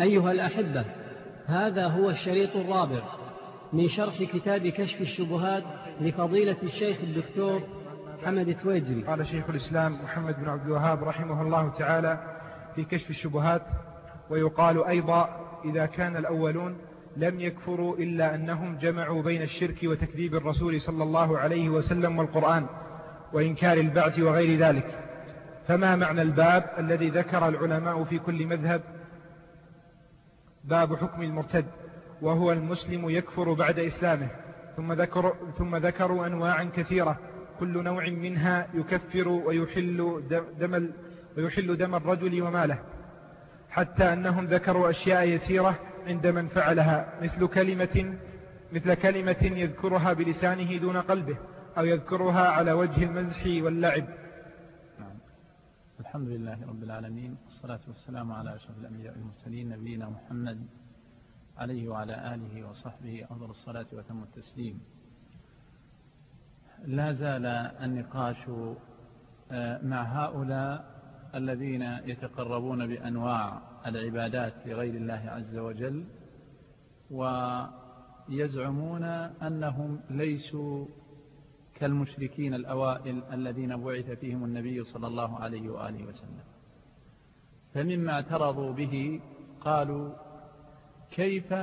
أيها الأحبة هذا هو الشريط الرابع من شرح كتاب كشف الشبهات لفضيلة الشيخ الدكتور حمد تويجري. قال شيخ الإسلام محمد بن عبد الوهاب رحمه الله تعالى في كشف الشبهات ويقال أيضا إذا كان الأولون لم يكفروا إلا أنهم جمعوا بين الشرك وتكذيب الرسول صلى الله عليه وسلم والقرآن وإنكار البعث وغير ذلك. فما معنى الباب الذي ذكر العلماء في كل مذهب؟ باب حكم المرتد وهو المسلم يكفر بعد إسلامه ثم, ذكر ثم ذكروا أنواعا كثيرة كل نوع منها يكفر ويحل دم, ويحل دم الرجل وماله حتى أنهم ذكروا أشياء يسيرة عند من فعلها مثل كلمة مثل كلمة يذكرها بلسانه دون قلبه أو يذكرها على وجه المزح واللعب. الحمد لله رب العالمين والصلاة والسلام على أشرف الأنبياء والمرسلين نبينا محمد عليه وعلى آله وصحبه أفضل الصلاة وتم التسليم. لا زال النقاش آه، مع هؤلاء الذين يتقربون بأنواع العبادات لغير الله عز وجل ويزعمون أنهم ليسوا كالمشركين الأوائل الذين بعث فيهم النبي صلى الله عليه وآله وسلم. فمما اعترضوا به قالوا كيف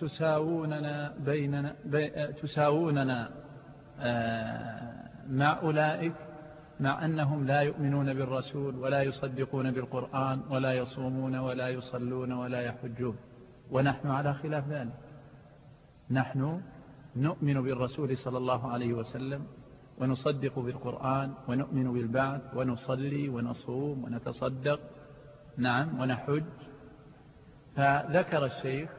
تساووننا بيننا بي تساووننا آه، مع أولئك مع أنهم لا يؤمنون بالرسول ولا يصدقون بالقرآن ولا يصومون ولا يصلون ولا يحجون؟ ونحن على خلاف ذلك. نحن نؤمن بالرسول صلى الله عليه وسلم ونصدق بالقرآن ونؤمن بالبعث ونصلي ونصوم ونتصدق نعم ونحج. فذكر الشيخ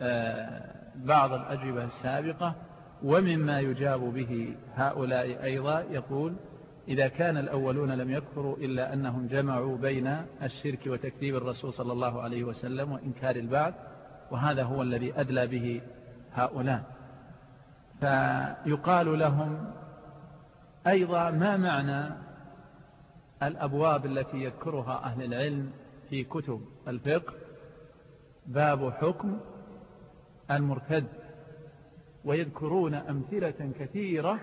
آه، بعض الأجوبة السابقة ومما يجاب به هؤلاء أيضا يقول إذا كان الأولون لم يكفروا إلا أنهم جمعوا بين الشرك وتكذيب الرسول صلى الله عليه وسلم وإنكار البعث وهذا هو الذي أدلى به هؤلاء. فيقال لهم أيضا ما معنى الأبواب التي يذكرها أهل العلم في كتب الفقه؟ باب حكم المرتد. ويذكرون أمثلة كثيرة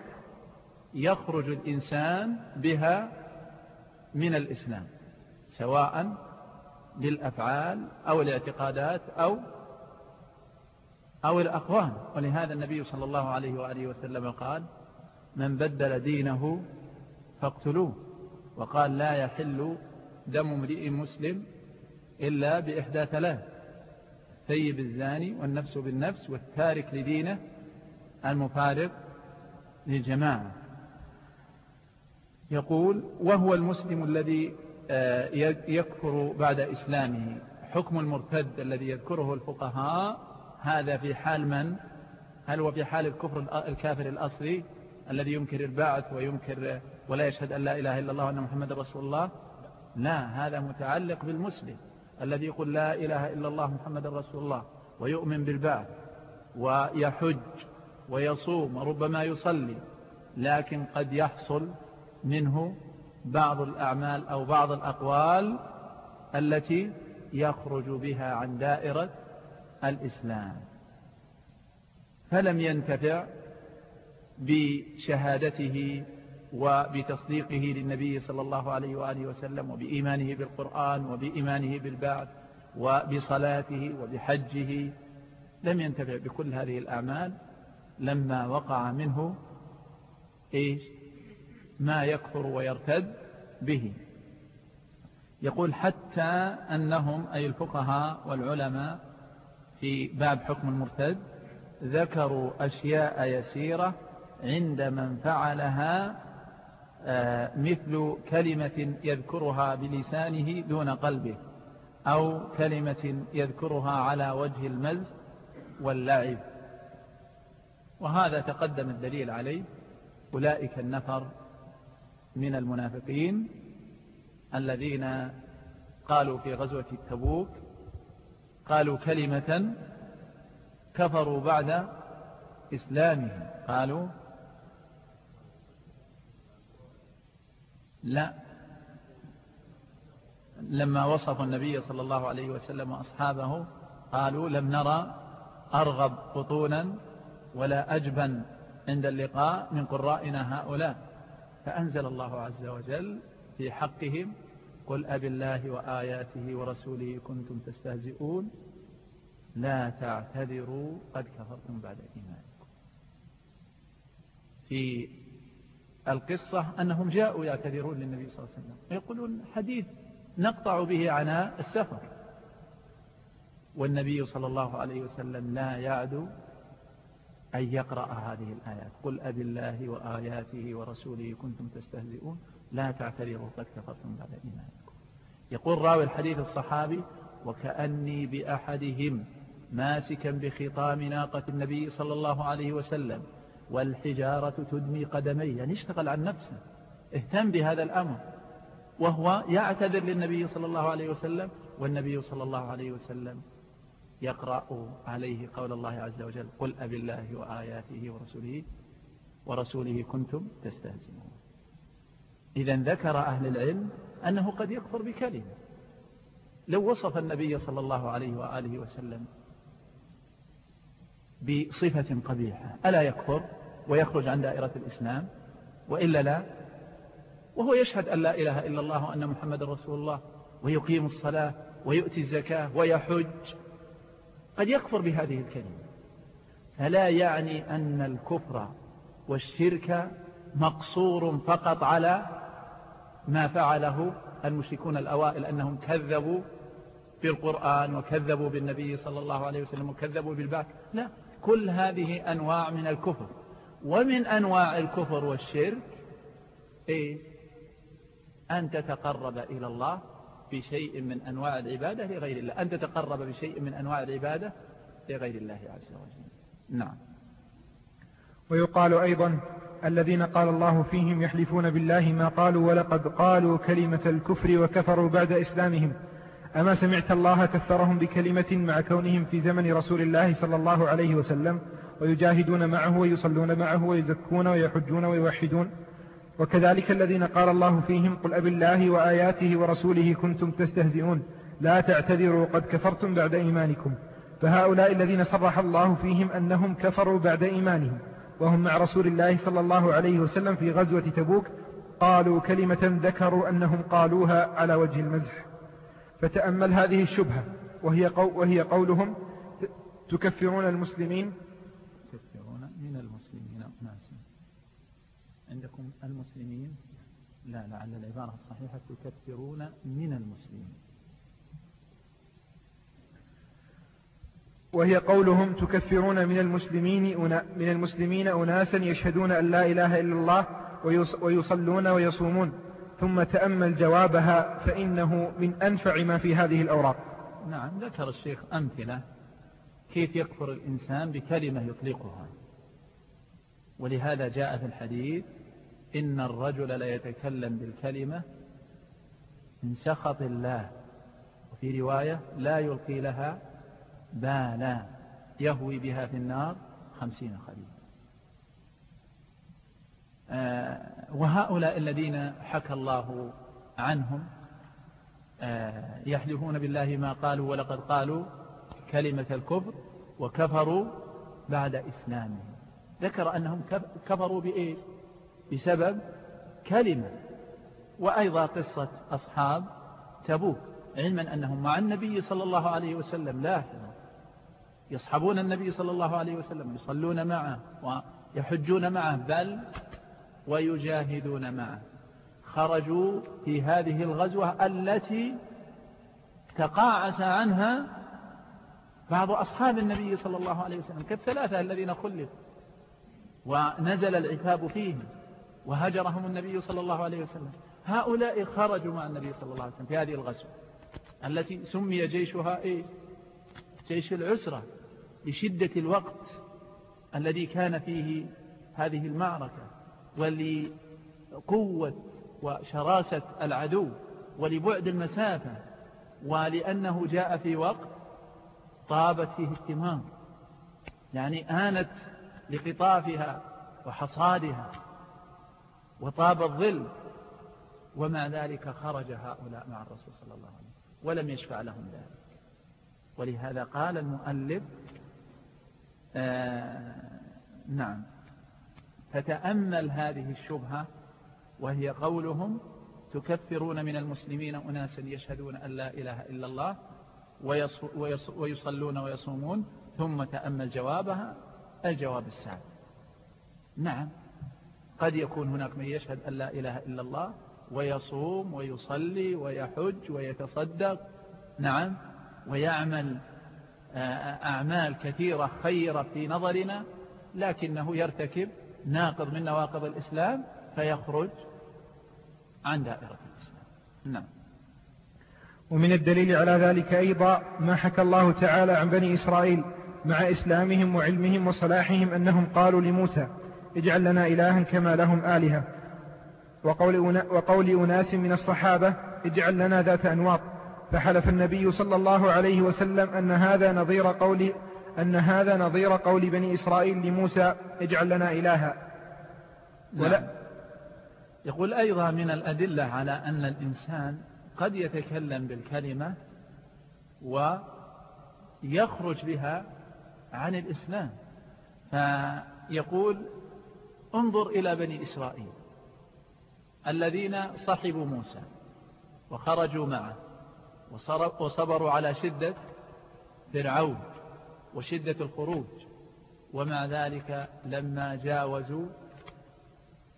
يخرج الإنسان بها من الإسلام سواء للأفعال أو الاعتقادات أو أو الأقوال ولهذا النبي صلى الله عليه وآله وسلم قال من بدل دينه فاقتلوه. وقال لا يحل دم امرئ مسلم إلا بإحدى ثلاث ثيب الزاني والنفس بالنفس والتارك لدينه المفارق للجماعة. يقول وهو المسلم الذي آه، يكفر بعد إسلامه. حكم المرتد الذي يذكره الفقهاء هذا في حال من؟ هل هو في حال الكفر الكافر الأصلي الذي ينكر البعث وينكر ولا يشهد أن لا إله إلا الله وأن محمد رسول الله؟ لا هذا متعلق بالمسلم الذي يقول لا إله إلا الله محمد رسول الله ويؤمن بالبعث ويحج ويصوم وربما يصلي لكن قد يحصل منه بعض الأعمال أو بعض الأقوال التي يخرج بها عن دائرة الإسلام فلم ينتفع بشهادته وبتصديقه للنبي صلى الله عليه وآله وسلم وبإيمانه بالقرآن وبإيمانه بالبعث وبصلاته وبحجه لم ينتفع بكل هذه الأعمال. لما وقع منه إيش؟ ما يكفر ويرتد به. يقول حتى أنهم أي الفقهاء والعلماء في باب حكم المرتد ذكروا أشياء يسيرة عند من فعلها آه، مثل كلمة يذكرها بلسانه دون قلبه أو كلمة يذكرها على وجه المز واللعب. وهذا تقدم الدليل عليه. أولئك النفر من المنافقين الذين قالوا في غزوة التبوك قالوا كلمة كفروا بعد إسلامهم. قالوا لا. لما وصفوا النبي صلى الله عليه وسلم وأصحابه قالوا لم نرى أرغب بطونا ولا أجبن عند اللقاء من قرائنا هؤلاء. فأنزل الله عز وجل في حقهم قل أب الله وآياته ورسوله كنتم تستهزئون. لا تعتذروا قد كفرتم بعد إيمانكم. في القصة أنهم جاءوا يعتذرون للنبي صلى الله عليه وسلم يقولون حديث نقطع به عناء السفر. والنبي صلى الله عليه وسلم لا يعدو أن يقرأ هذه الآيات. قل أب الله وآياته ورسوله كنتم تستهزئون. لا تعتذروا قد كفرتم بعد إيمانكم. يقول راوي الحديث الصحابي وكأني بأحدهم ماسكا بخطام ناقة النبي صلى الله عليه وسلم والحجارة تدمي قدمي. يعني اشتغل عن نفسه اهتم بهذا الأمر. وهو يعتذر للنبي صلى الله عليه وسلم والنبي صلى الله عليه وسلم يقرأ عليه قول الله عز وجل قل أب الله وآياته ورسوله ورسوله كنتم تستهزئون. إذا ذكر أهل العلم أنه قد يكفر بكلمة. لو وصف النبي صلى الله عليه وآله وسلم بصفة قبيحة ألا يكفر ويخرج عن دائرة الإسلام؟ وإلا لا؟ وهو يشهد أن لا إله إلا الله وأن محمد رسول الله ويقيم الصلاة ويؤتي الزكاة ويحج. قد يكفر بهذه الكلمة. فلا يعني أن الكفر والشرك مقصور فقط على ما فعله المشركون الأوائل أنهم كذبوا بالقرآن وكذبوا بالنبي صلى الله عليه وسلم وكذبوا بالبعث. لا كل هذه أنواع من الكفر. ومن أنواع الكفر والشرك إيه؟ أن تتقرب إلى الله بشيء من أنواع العبادة لغير الله. أن تتقرب بشيء من أنواع العبادة لغير الله عز وجل. نعم. ويقال أيضا الذين قال الله فيهم يحلفون بالله ما قالوا ولقد قالوا كلمة الكفر وكفروا بعد إسلامهم. أما سمعت الله كفرهم بكلمة مع كونهم في زمن رسول الله صلى الله عليه وسلم ويجاهدون معه ويصلون معه ويزكون ويحجون ويوحدون. وكذلك الذين قال الله فيهم قل أب الله وآياته ورسوله كنتم تستهزئون لا تعتذروا قد كفرتم بعد إيمانكم. فهؤلاء الذين صرح الله فيهم أنهم كفروا بعد إيمانهم. وهم مع رسول الله صلى الله عليه وسلم في غزوة تبوك قالوا كلمة ذكروا أنهم قالوها على وجه المزح. فتأمل هذه الشبهة وهي, قو وهي قولهم تكفرون المسلمين. تكفرون من المسلمين. ناس عندكم المسلمين؟ لا لعل العبارة الصحيحة تكفرون من المسلمين. وهي قولهم تكفرون من المسلمين من المسلمين أناسا يشهدون أن لا إله إلا الله ويصلون ويصومون. ثم تأمل جوابها فإنه من أنفع ما في هذه الأوراق. نعم ذكر الشيخ أمثلة كيف يكفر الإنسان بكلمة يطلقها. ولهذا جاء في الحديث إن الرجل لا يتكلم بالكلمة من سخط الله. وفي رواية لا يلقي لها بالا يهوي بها في النار خمسين خليل. آه، وهؤلاء الذين حكى الله عنهم آه، يحلفون بالله ما قالوا ولقد قالوا كلمة الكفر وكفروا بعد إسلامهم. ذكر أنهم كفروا بإيه؟ بسبب كلمة وأيضا قصة أصحاب تبوك علما أنهم مع النبي صلى الله عليه وسلم لاحظا يصحبون النبي صلى الله عليه وسلم يصلون معه ويحجون معه بل ويجاهدون معه. خرجوا في هذه الغزوة التي تقاعس عنها بعض أصحاب النبي صلى الله عليه وسلم كالثلاثة الذين خلفوا ونزل العتاب فيهم وهجرهم النبي صلى الله عليه وسلم. هؤلاء خرجوا مع النبي صلى الله عليه وسلم في هذه الغزوة التي سمي جيشها إيه؟ جيش العسرة. لشدة الوقت الذي كان فيه هذه المعركة ولقوة وشراسة العدو ولبعد المسافة ولأنه جاء في وقت طابت فيه الثمار يعني آنت لقطافها وحصادها وطاب الظل ومع ذلك خرج هؤلاء مع الرسول صلى الله عليه وسلم ولم يشفع لهم ذلك. ولهذا قال المؤلف نعم. فتأمل هذه الشبهة وهي قولهم تكفرون من المسلمين أناسا يشهدون أن لا إله إلا الله ويصلون ويصومون ثم تأمل جوابها الجواب السعد نعم. قد يكون هناك من يشهد أن لا إله إلا الله ويصوم ويصلي ويحج ويتصدق. نعم. ويعمل آه، أعمال كثيرة خيرة في نظرنا لكنه يرتكب ناقض من نواقض الإسلام فيخرج عن دائرة الإسلام. نعم. ومن الدليل على ذلك أيضا ما حكى الله تعالى عن بني إسرائيل مع إسلامهم وعلمهم وصلاحهم أنهم قالوا لموسى اجعل لنا إلها كما لهم آلهة. وقول, وقول أناس من الصحابة اجعل لنا ذات أنواط. فحلف النبي صلى الله عليه وسلم أن هذا نظير قول أن هذا نظير قول بني إسرائيل لموسى اجعل لنا إلها. ولا نعم. يقول أيضا من الأدلة على أن الإنسان قد يتكلم بالكلمة ويخرج بها عن الإسلام. فيقول انظر إلى بني إسرائيل الذين صحبوا موسى وخرجوا معه. وصبروا على شدة فرعون وشدة الخروج. ومع ذلك لما جاوزوا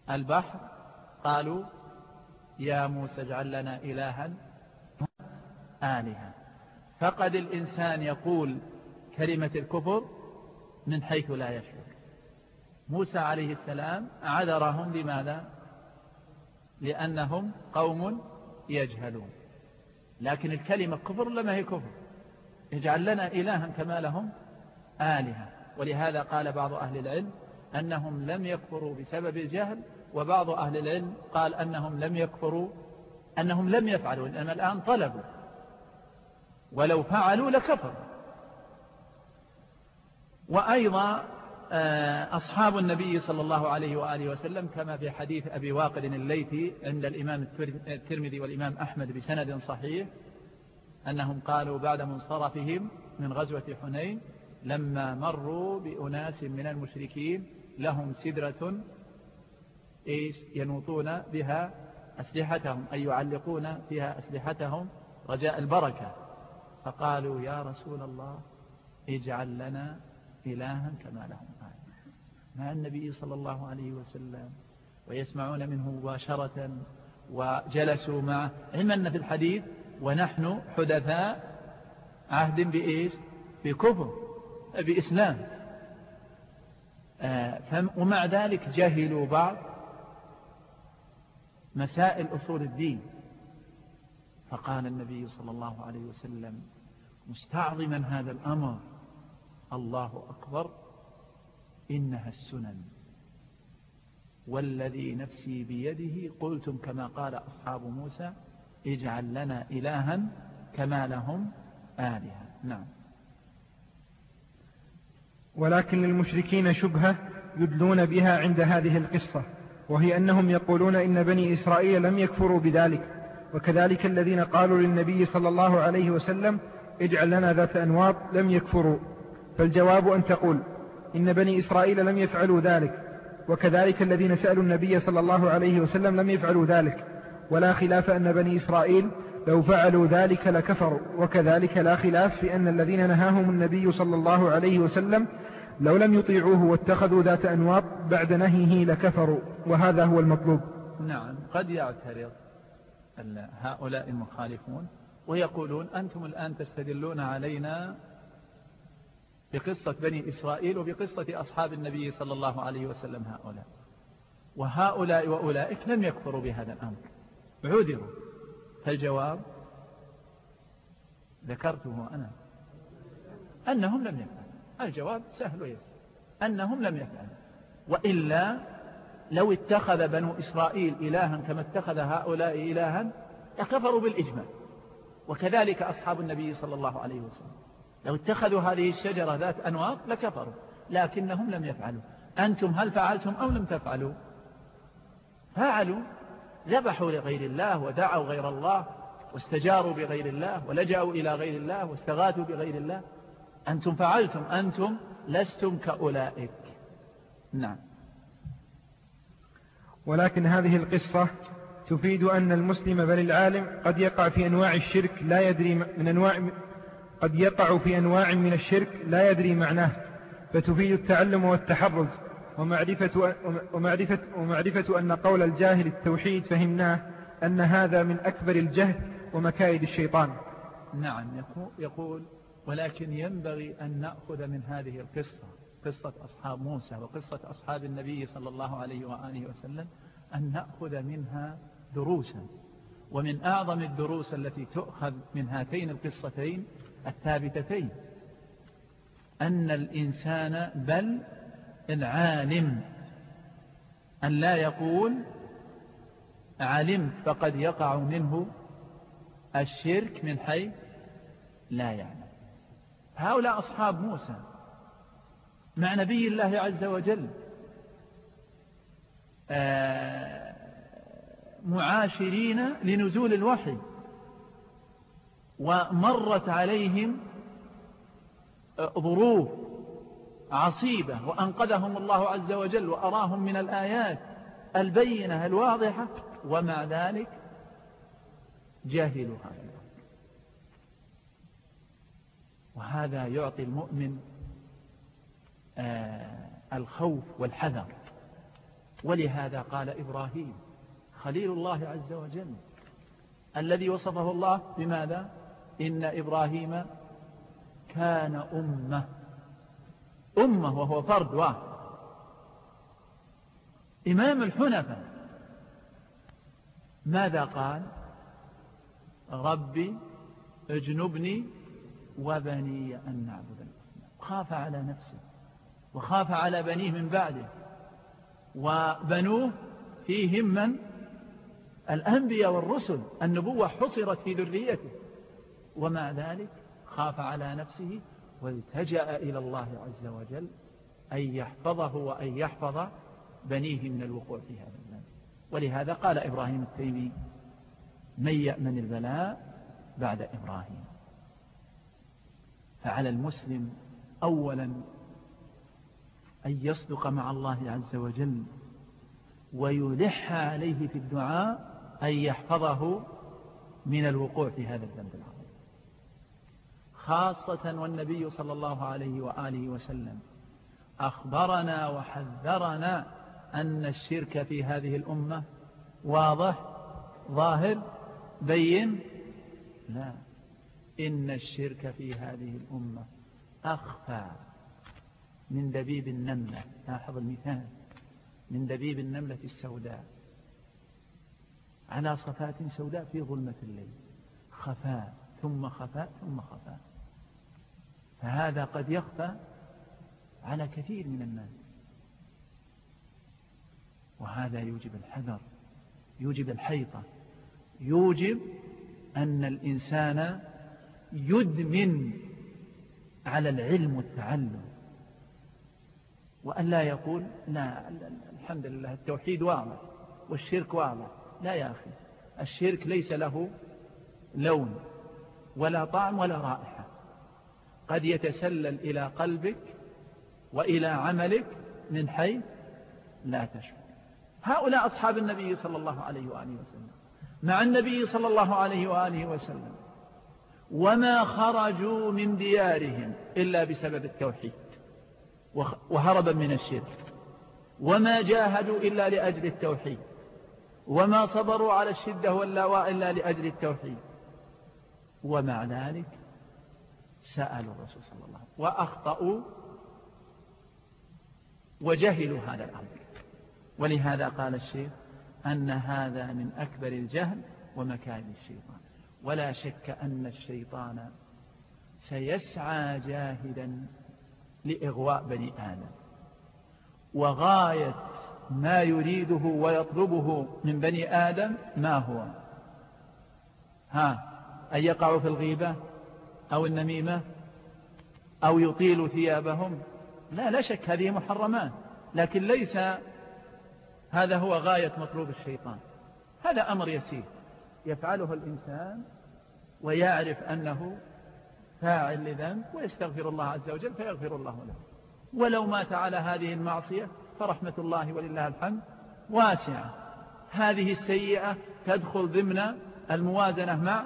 البحر قالوا يا موسى اجعل لنا إلها آلهة. فقد الإنسان يقول كلمة الكفر من حيث لا يشعر. موسى عليه السلام عذرهم لماذا؟ لأنهم قوم يجهلون. لكن الكلمة كفر لما هي كفر؟ اجعل لنا إلها كما لهم آلهة. ولهذا قال بعض أهل العلم أنهم لم يكفروا بسبب الجهل وبعض أهل العلم قال أنهم لم يكفروا أنهم لم يفعلوا إنما الآن طلبوا. ولو فعلوا لكفروا. وأيضا أصحاب النبي صلى الله عليه وآله وسلم كما في حديث أبي واقد الليثي عند الإمام الترمذي والإمام أحمد بسند صحيح أنهم قالوا بعد منصرفهم من غزوة حنين لما مروا بأناس من المشركين لهم سدرة إيش؟ ينوطون بها أسلحتهم أي يعلقون فيها أسلحتهم رجاء البركة. فقالوا يا رسول الله اجعل لنا إلها كما لهم. مع النبي صلى الله عليه وسلم ويسمعون منه مباشرة وجلسوا معه. علما في الحديث ونحن حدثاء عهد بإيش؟ بكفر بإسلام. آه، ومع ذلك جهلوا بعض مسائل أصول الدين. فقال النبي صلى الله عليه وسلم مستعظما هذا الأمر الله أكبر. إنها السنن. والذي نفسي بيده قلتم كما قال أصحاب موسى اجعل لنا إلها كما لهم آلهة. نعم. ولكن للمشركين شبهة يدلون بها عند هذه القصة وهي أنهم يقولون إن بني إسرائيل لم يكفروا بذلك وكذلك الذين قالوا للنبي صلى الله عليه وسلم اجعل لنا ذات أنواط لم يكفروا. فالجواب أن تقول إن بني إسرائيل لم يفعلوا ذلك وكذلك الذين سألوا النبي صلى الله عليه وسلم لم يفعلوا ذلك. ولا خلاف أن بني إسرائيل لو فعلوا ذلك لكفروا وكذلك لا خلاف في أن الذين نهاهم النبي صلى الله عليه وسلم لو لم يطيعوه واتخذوا ذات أنواط بعد نهيه لكفروا وهذا هو المطلوب. نعم قد يعترض هؤلاء المخالفون ويقولون أنتم الآن تستدلون علينا بقصة بني إسرائيل وبقصة أصحاب النبي صلى الله عليه وسلم هؤلاء. وهؤلاء وأولئك لم يكفروا بهذا الأمر. عذروا. فالجواب ذكرته أنا. أنهم لم يفعلوا. الجواب سهل ويسر أنهم لم يفعلوا. وإلا لو اتخذ بنو إسرائيل إلها كما اتخذ هؤلاء إلها لكفروا بالإجماع. وكذلك أصحاب النبي صلى الله عليه وسلم. لو اتخذوا هذه الشجرة ذات أنواط لكفروا لكنهم لم يفعلوا. أنتم هل فعلتم أو لم تفعلوا؟ فعلوا. ذبحوا لغير الله ودعوا غير الله واستجاروا بغير الله ولجأوا إلى غير الله واستغاثوا بغير الله. أنتم فعلتم أنتم لستم كأولئك. نعم. ولكن هذه القصة تفيد أن المسلم بل العالم قد يقع في أنواع الشرك لا يدري من أنواع قد يقع في أنواع من الشرك لا يدري معناه فتفيد التعلم والتحرز. ومعرفة, ومعرفة, ومعرفة أن قول الجاهل التوحيد فهمناه أن هذا من أكبر الجهل ومكايد الشيطان. نعم يقول ولكن ينبغي أن نأخذ من هذه القصة قصة أصحاب موسى وقصة أصحاب النبي صلى الله عليه وآله وسلم أن نأخذ منها دروسا. ومن أعظم الدروس التي تؤخذ من هاتين القصتين الثابتتين. أن الإنسان بل العالم. أن لا يقول علمت فقد يقع منه الشرك من حيث لا يعلم. هؤلاء أصحاب موسى مع نبي الله عز وجل. آه، معاشرين لنزول الوحي. ومرت عليهم آه، ظروف عصيبة وأنقذهم الله عز وجل وأراهم من الآيات البينة الواضحة ومع ذلك جاهلوا هذا وهذا يعطي المؤمن آه، الخوف والحذر. ولهذا قال إبراهيم خليل الله عز وجل الذي وصفه الله بماذا؟ إن إبراهيم كان أمة. أمة وهو فرد واحد. إمام الحنفاء ماذا قال؟ ربي اجنبني وبني أن نعبد الأصنام. خاف على نفسه وخاف على بنيه من بعده. وبنوه فيهم من؟ الأنبياء والرسل. النبوة حصرت في ذريته. ومع ذلك خاف على نفسه والتجأ إلى الله عز وجل أن يحفظه وأن يحفظ بنيه من الوقوع في هذا الذنب ولهذا قال إبراهيم التيمي من يأمن البلاء بعد إبراهيم. فعلى المسلم أولا أن يصدق مع الله عز وجل ويلح عليه في الدعاء أن يحفظه من الوقوع في هذا الذنب العظيم. خاصة والنبي صلى الله عليه وآله وسلم. أخبرنا وحذرنا أن الشرك في هذه الأمة واضح ظاهر بين. لا إن الشرك في هذه الأمة أخفى من دبيب النملة. لاحظ المثال من دبيب النملة السوداء. على صفات سوداء في ظلمة الليل. خفاء ثم خفاء ثم خفاء. فهذا قد يخفى على كثير من الناس. وهذا يوجب الحذر يوجب الحيطة يوجب أن الإنسان يدمن على العلم والتعلم. وأن لا يقول لا الحمد لله التوحيد واضح والشرك واضح. لا يا أخي الشرك ليس له لون ولا طعم ولا رائحة. قد يتسلل إلى قلبك وإلى عملك من حيث لا تشعر. هؤلاء أصحاب النبي صلى الله عليه وآله وسلم. مع النبي صلى الله عليه وآله وسلم. وما خرجوا من ديارهم إلا بسبب التوحيد. وهربا من الشرك. وما جاهدوا إلا لأجل التوحيد. وما صبروا على الشدة واللاواء إلا لأجل التوحيد. ومع ذلك سألوا الرسول صلى الله عليه وسلم وأخطأوا وجهلوا هذا الأمر. ولهذا قال الشيخ أن هذا من أكبر الجهل ومكائد الشيطان. ولا شك أن الشيطان سيسعى جاهدا لإغواء بني آدم. وغاية ما يريده ويطلبه من بني آدم ما هو؟ ها أن يقعوا في الغيبة؟ أو النميمة أو يطيلوا ثيابهم. لا لا شك هذه محرمات لكن ليس هذا هو غاية مطلوب الشيطان. هذا أمر يسير. يفعله الإنسان ويعرف أنه فاعل لذنب ويستغفر الله عز وجل فيغفر الله له. ولو مات على هذه المعصية فرحمة الله ولله الحمد. واسعة. هذه السيئة تدخل ضمن الموازنة مع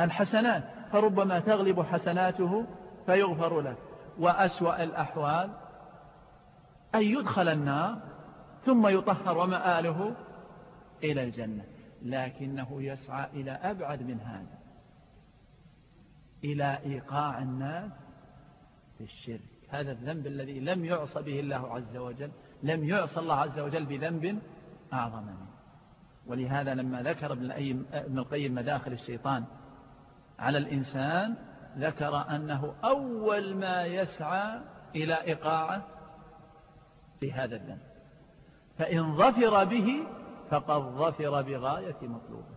الحسنات. فربما تغلب حسناته فيغفر له. وأسوأ الأحوال أن يدخل النار ثم يطهر ومآله إلى الجنة. لكنه يسعى إلى أبعد من هذا إلى إيقاع الناس في الشرك. هذا الذنب الذي لم يعصى به الله عز وجل لم يعصى الله عز وجل بذنب أعظم منه. ولهذا لما ذكر ابن القيم مداخل الشيطان على الإنسان ذكر أنه أول ما يسعى إلى إيقاعه في هذا الذنب. فإن ظفر به فقد ظفر بغاية مطلوبه.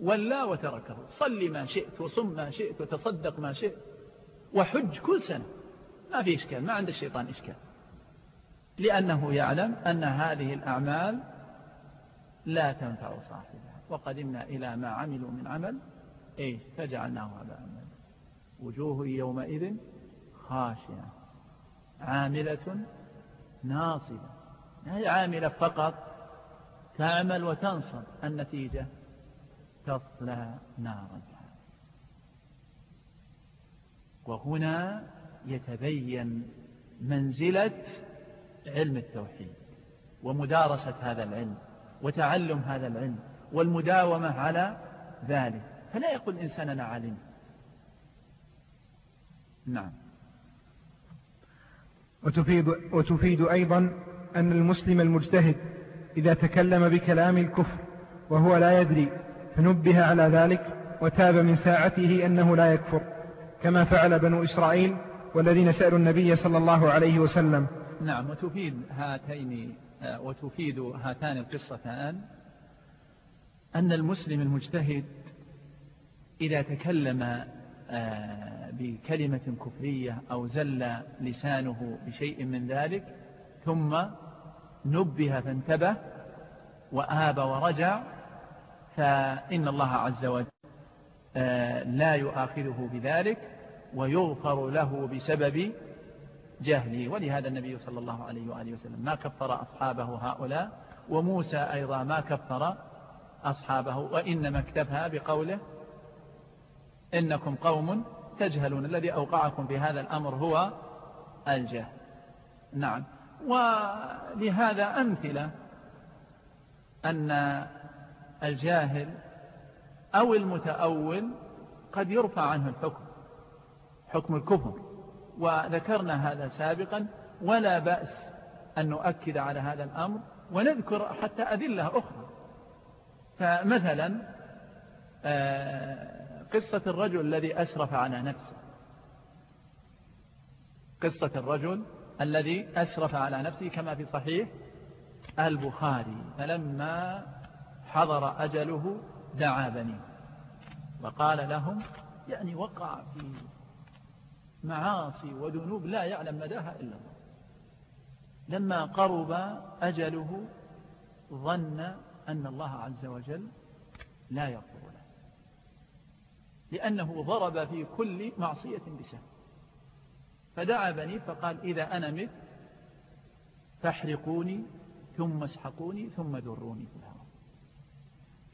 ولا وتركه. صل ما شئت وصم ما شئت وتصدق ما شئت وحج كل سنة. ما في إشكال. ما عند الشيطان إشكال. لأنه يعلم أن هذه الأعمال لا تنفع صاحبها. وقدمنا إلى ما عملوا من عمل إيه فجعلناه هباء وجوه يومئذ خاشعة عاملة ناصبة. هي عاملة فقط تعمل وتنصب. النتيجة تصلى نارا وهنا يتبين منزلة علم التوحيد ومدارسة هذا العلم وتعلم هذا العلم والمداومة على ذلك. فلا يقول إنسان أنا علم نعم. وتفيد, وتفيد أيضا أن المسلم المجتهد إذا تكلم بكلام الكفر وهو لا يدري فنبه على ذلك وتاب من ساعته أنه لا يكفر كما فعل بنو إسرائيل والذين سألوا النبي صلى الله عليه وسلم. نعم. وتفيد هاتين وتفيد هاتان القصتان. أن المسلم المجتهد إذا تكلم آه، بكلمة كفرية أو زل لسانه بشيء من ذلك ثم نبه فانتبه وآب ورجع فإن الله عز وجل آه، لا يؤاخذه بذلك ويغفر له بسبب جهله. ولهذا النبي صلى الله عليه وآله وسلم ما كفر أصحابه هؤلاء وموسى أيضا ما كفر أصحابه وإنما اكتفى بقوله إنكم قوم تجهلون. الذي أوقعكم في هذا الأمر هو الجهل. نعم. ولهذا أمثلة أن الجاهل أو المتأول قد يرفع عنه الحكم حكم الكفر. وذكرنا هذا سابقا ولا بأس أن نؤكد على هذا الأمر ونذكر حتى أدلة أخرى. فمثلا آه، قصة الرجل الذي أسرف على نفسه. قصة الرجل الذي أسرف على نفسه كما في صحيح البخاري فلما حضر أجله دعا بني وقال لهم يعني وقع في معاصي وذنوب لا يعلم مداها إلا الله. لما قرب أجله ظن أن الله عز وجل لا له لأنه ضرب في كل معصية بسهم فدعا بني فقال إذا أنا مت فاحرقوني ثم اسحقوني ثم دروني في الهواء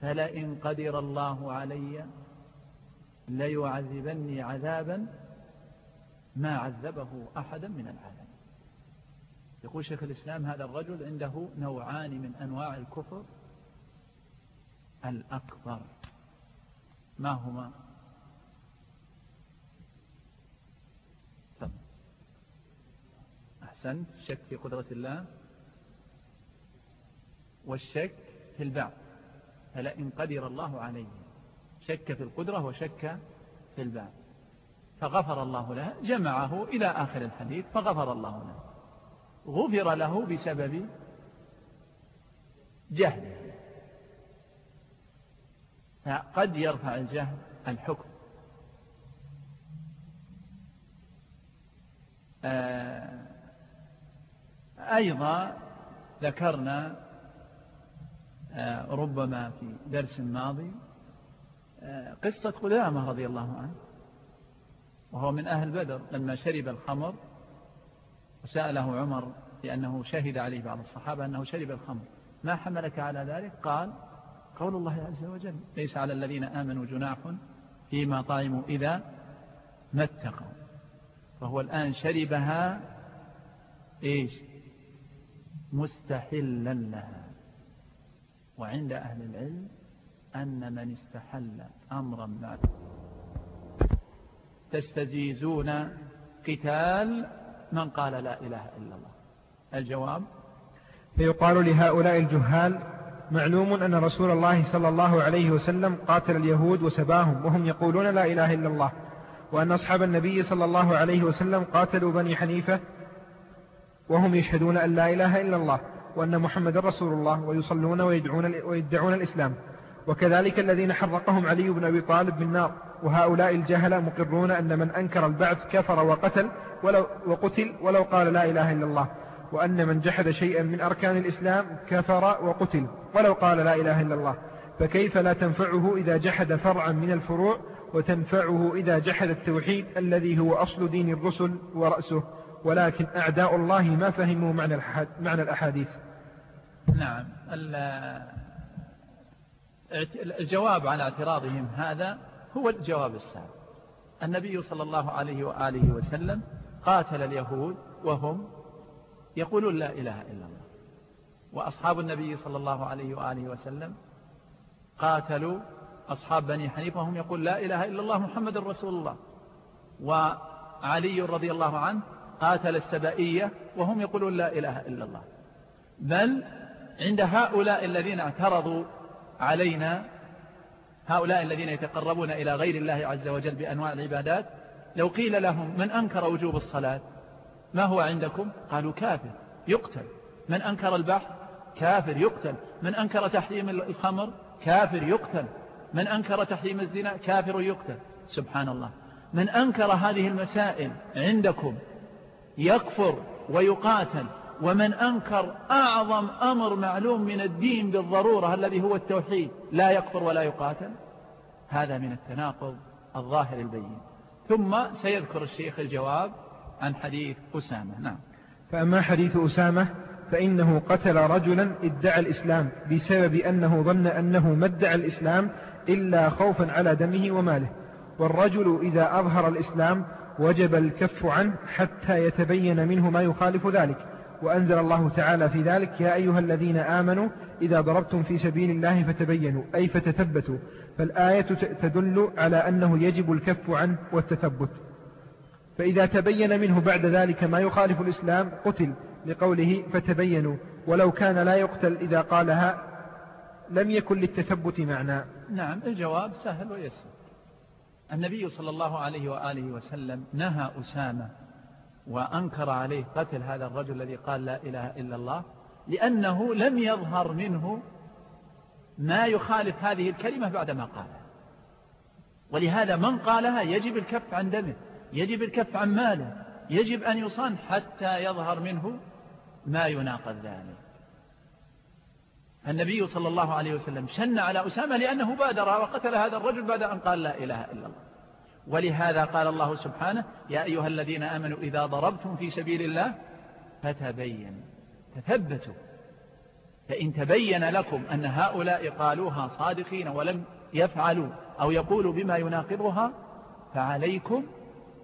فلئن قدر الله علي ليعذبني عذابا ما عذبه أحدا من العالمين. يقول شيخ الإسلام هذا الرجل عنده نوعان من أنواع الكفر. الأكبر ما هما؟ أحسنت الشك في قدرة الله والشك في البعث فلئن قدر الله عليه شك في القدرة وشك في البعث فغفر الله له جمعه إلى آخر الحديث فغفر الله له. غفر له بسبب جهله. فقد يرفع الجهل الحكم. آه، أيضا ذكرنا آه، ربما في درس ماضي آه، قصة قدامة رضي الله عنه وهو من أهل بدر لما شرب الخمر وسأله عمر لأنه شهد عليه بعض الصحابة أنه شرب الخمر. ما حملك على ذلك؟ قال قول الله عز وجل ليس على الذين آمنوا جناح فيما طعموا إذا ما اتقوا. فهو الآن شربها إيش؟ مستحلا لها. وعند أهل العلم أن من استحل أمرا ما تستجيزون قتال من قال لا إله إلا الله. الجواب؟ فيقال لهؤلاء الجهال معلوم أن رسول الله صلى الله عليه وسلم قاتل اليهود وسباهم وهم يقولون لا إله إلا الله وأن أصحاب النبي صلى الله عليه وسلم قاتلوا بني حنيفة وهم يشهدون أن لا إله إلا الله وأن محمد رسول الله ويصلون ويدعون, ويدعون الإسلام. وكذلك الذين حرقهم علي بن أبي طالب بالنار وهؤلاء الجهلة مقرون أن من أنكر البعث كفر وقتل ولو وقتل ولو قال لا إله إلا الله. وأن من جحد شيئا من أركان الإسلام كفر وقتل ولو قال لا إله إلا الله. فكيف لا تنفعه إذا جحد فرعا من الفروع وتنفعه إذا جحد التوحيد الذي هو أصل دين الرسل ورأسه؟ ولكن أعداء الله ما فهموا معنى, معنى الأحاديث. نعم. الجواب على اعتراضهم هذا هو الجواب السابق. النبي صلى الله عليه وآله وسلم قاتل اليهود وهم يقولون لا إله إلا الله. وأصحاب النبي صلى الله عليه وآله وسلم قاتلوا أصحاب بني حنيفة وهم يقول لا إله إلا الله محمد رسول الله. وعلي رضي الله عنه قاتل السبائية وهم يقولون لا إله إلا الله. بل عند هؤلاء الذين اعترضوا علينا هؤلاء الذين يتقربون إلى غير الله عز وجل بأنواع العبادات لو قيل لهم من أنكر وجوب الصلاة؟ ما هو عندكم؟ قالوا كافر يقتل. من أنكر البحر؟ كافر يقتل. من أنكر تحريم الخمر؟ كافر يقتل. من أنكر تحريم الزنا؟ كافر يقتل. سبحان الله. من أنكر هذه المسائل عندكم يكفر ويقاتل ومن أنكر أعظم أمر معلوم من الدين بالضرورة الذي هو التوحيد لا يكفر ولا يقاتل. هذا من التناقض الظاهر البين. ثم سيذكر الشيخ الجواب عن حديث أسامة. نعم. فأما حديث أسامة فإنه قتل رجلا ادعى الإسلام بسبب أنه ظن أنه ما ادعى الإسلام إلا خوفا على دمه وماله. والرجل إذا أظهر الإسلام وجب الكف عنه حتى يتبين منه ما يخالف ذلك. وأنزل الله تعالى في ذلك يا أيها الذين آمنوا إذا ضربتم في سبيل الله فتبينوا أي فتثبتوا. فالآية تدل على أنه يجب الكف عنه والتثبت. فإذا تبين منه بعد ذلك ما يخالف الإسلام قتل لقوله فتبينوا. ولو كان لا يقتل إذا قالها لم يكن للتثبت معنى. نعم الجواب سهل ويسر. النبي صلى الله عليه وآله وسلم نهى أسامة وأنكر عليه قتل هذا الرجل الذي قال لا إله إلا الله لأنه لم يظهر منه ما يخالف هذه الكلمة بعدما قالها ولهذا من قالها يجب الكف عن دمه يجب الكف عن ماله يجب أن يصان حتى يظهر منه ما يناقض ذلك. النبي صلى الله عليه وسلم شن على أسامة لأنه بادر وقتل هذا الرجل بعد أن قال لا إله إلا الله. ولهذا قال الله سبحانه يا أيها الذين آمنوا إذا ضربتم في سبيل الله فتبين تثبتوا. فإن تبين لكم أن هؤلاء قالوها صادقين ولم يفعلوا أو يقولوا بما يناقضها فعليكم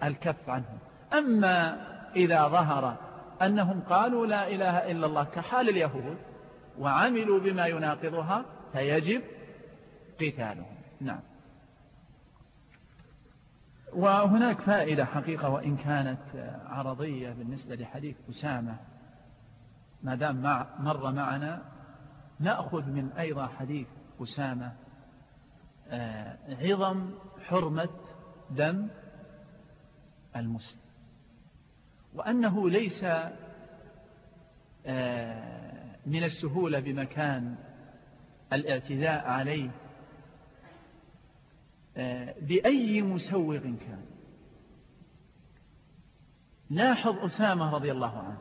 الكف عنهم. أما إذا ظهر أنهم قالوا لا إله إلا الله كحال اليهود وعملوا بما يناقضها فيجب قتالهم. نعم. وهناك فائدة حقيقة وإن كانت عرضية بالنسبة لحديث أسامة ما دام مر معنا نأخذ من أيضا حديث أسامة آه، عظم حرمة دم المسلم. وأنه ليس آه، من السهولة بمكان الاعتداء عليه آه، بأي مسوغ كان. لاحظ أسامة رضي الله عنه.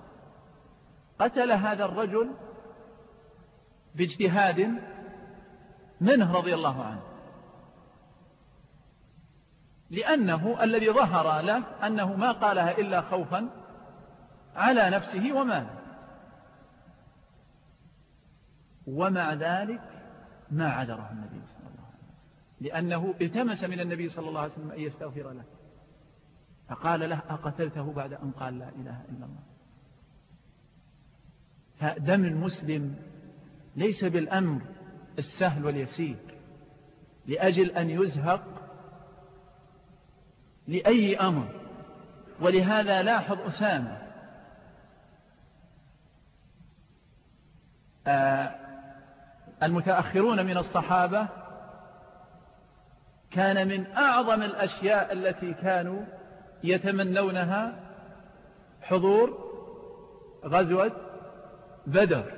قتل هذا الرجل باجتهاد منه رضي الله عنه. لأنه الذي ظهر له أنه ما قالها إلا خوفا على نفسه وماله. ومع ذلك ما عذره النبي صلى الله عليه وسلم. لأنه التمس من النبي صلى الله عليه وسلم أن يستغفر له. فقال له أقتلته بعد أن قال لا إله إلا الله. فدم المسلم ليس بالأمر السهل واليسير. لأجل أن يزهق لأي أمر. ولهذا لاحظ أسامة آه المتأخرون من الصحابة كان من أعظم الأشياء التي كانوا يتمنونها حضور غزوة بدر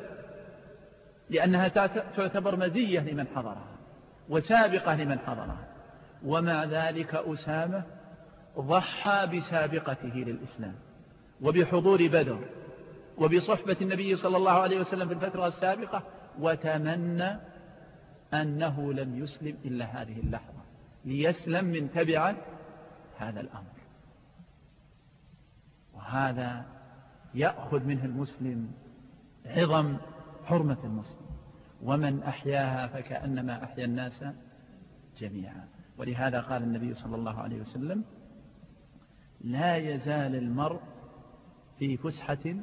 لأنها تعتبر مزية لمن حضرها وسابقة لمن حضرها ومع ذلك أسامة ضحى بسابقته للإسلام وبحضور بدر وبصحبة النبي صلى الله عليه وسلم في الفترة السابقة وتمنى أنه لم يسلم إلا هذه اللحظة ليسلم من تبعة هذا الأمر. وهذا يأخذ منه المسلم عظم حرمة المسلم. ومن أحياها فكأنما أحيا الناس جميعا. ولهذا قال النبي صلى الله عليه وسلم لا يزال المرء في فسحة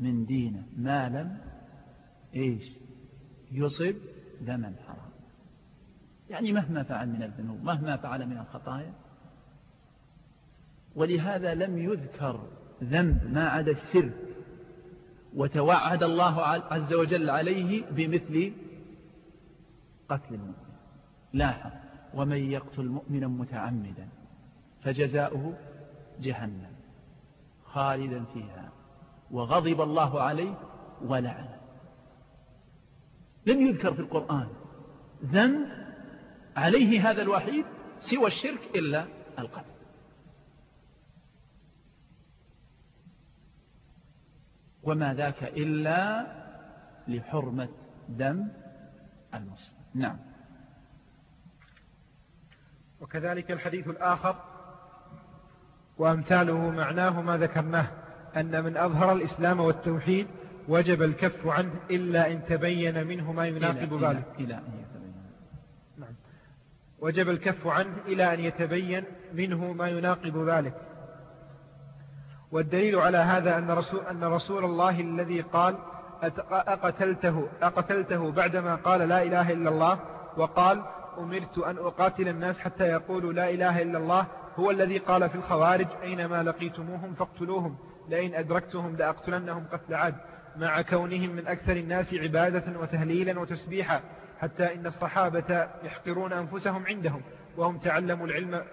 من دينه ما لم إيش؟ يصب دما حرام يعني مهما فعل من الذنوب مهما فعل من الخطايا. ولهذا لم يذكر ذنب ما عدا الشرك. وتوعد الله عز وجل عليه بمثل قتل المؤمن. لاحظ ومن يقتل مؤمنا متعمدا فجزاؤه جهنم خالدا فيها. وغضب الله عليه ولعنه. لم يذكر في القرآن ذنب عليه هذا الوحيد سوى الشرك إلا القتل. وما ذاك إلا لحرمة دم المسلم. نعم. وكذلك الحديث الآخر وأمثاله معناه ما ذكرناه أن من أظهر الإسلام والتوحيد وجب الكف عنه إلا إن تبين منه ما يناقض ذلك. إلى أن يتبين. نعم. وجب الكف عنه إلى أن يتبين منه ما يناقض ذلك. والدليل على هذا أن رسول, أن رسول الله الذي قال أقتلته, أقتلته بعدما قال لا إله إلا الله وقال أمرت أن أقاتل الناس حتى يقولوا لا إله إلا الله هو الذي قال في الخوارج أينما لقيتموهم فاقتلوهم لئن أدركتهم لأقتلنهم قتل عاد. مع كونهم من أكثر الناس عبادة وتهليلا وتسبيحا حتى إن الصحابة يحقرون أنفسهم عندهم وهم تعلموا العلم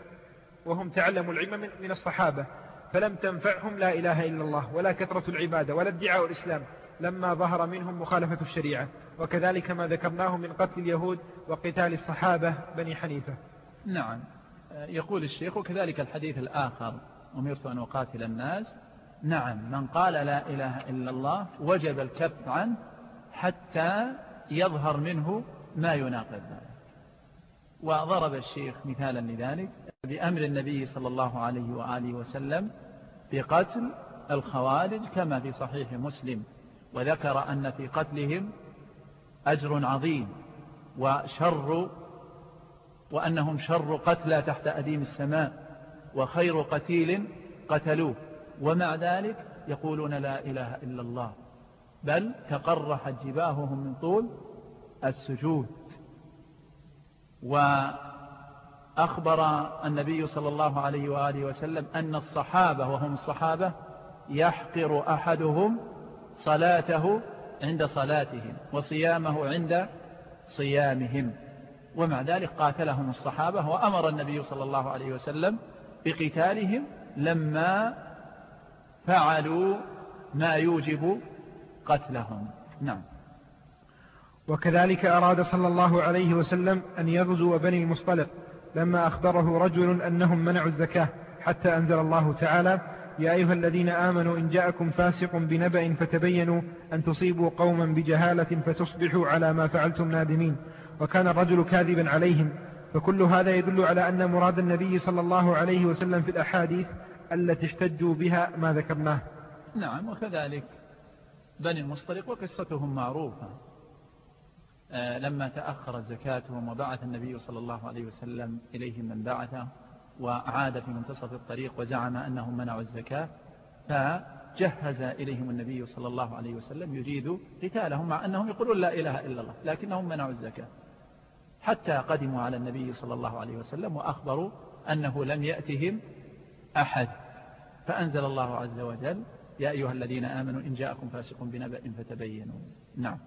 وهم تعلموا العلم من الصحابة. فلم تنفعهم لا إله إلا الله ولا كثرة العبادة ولا ادعاء الإسلام لما ظهر منهم مخالفة الشريعة. وكذلك ما ذكرناه من قتل اليهود وقتال الصحابة بني حنيفة. نعم. يقول الشيخ وكذلك الحديث الآخر أمرت أن أقاتل الناس نعم من قال لا إله إلا الله وجب الكف عنه حتى يظهر منه ما يناقض ذلك. وضرب الشيخ مثالا لذلك بأمر النبي صلى الله عليه وآله وسلم بقتل الخوارج كما في صحيح مسلم وذكر أن في قتلهم أجر عظيم وشر وأنهم شر قتلى تحت أديم السماء وخير قتيل قتلوه. ومع ذلك يقولون لا إله إلا الله. بل تقرحت جباههم من طول السجود. وأخبر النبي صلى الله عليه وآله وسلم أن الصحابة وهم الصحابة يحقر أحدهم صلاته عند صلاتهم وصيامه عند صيامهم. ومع ذلك قاتلهم الصحابة وأمر النبي صلى الله عليه وسلم بقتالهم لما فعلوا ما يوجب قتلهم. نعم. وكذلك أراد صلى الله عليه وسلم أن يغزو بني المصطلق لما أخبره رجل أنهم منعوا الزكاة حتى أنزل الله تعالى يا أيها الذين آمنوا إن جاءكم فاسق بنبأ فتبينوا أن تصيبوا قوما بجهالة فتصبحوا على ما فعلتم نادمين وكان الرجل كاذبا عليهم فكل هذا يدل على أن مراد النبي صلى الله عليه وسلم في الأحاديث التي احتجوا بها ما ذكرناه. نعم وكذلك بني المصطلق وقصتهم معروفة. آه، لما تأخرت زكاتهم وبعث النبي صلى الله عليه وسلم إليهم من بعثه وعاد في منتصف الطريق وزعم أنهم منعوا الزكاة فجهز إليهم النبي صلى الله عليه وسلم يريد قتالهم مع أنهم يقولون لا إله إلا الله لكنهم منعوا الزكاة. حتى قدموا على النبي صلى الله عليه وسلم وأخبروا أنه لم يأتهم أحد. فأنزل الله عز وجل يا أيها الذين آمنوا إن جاءكم فاسق بنبأ فتبينوا. نعم.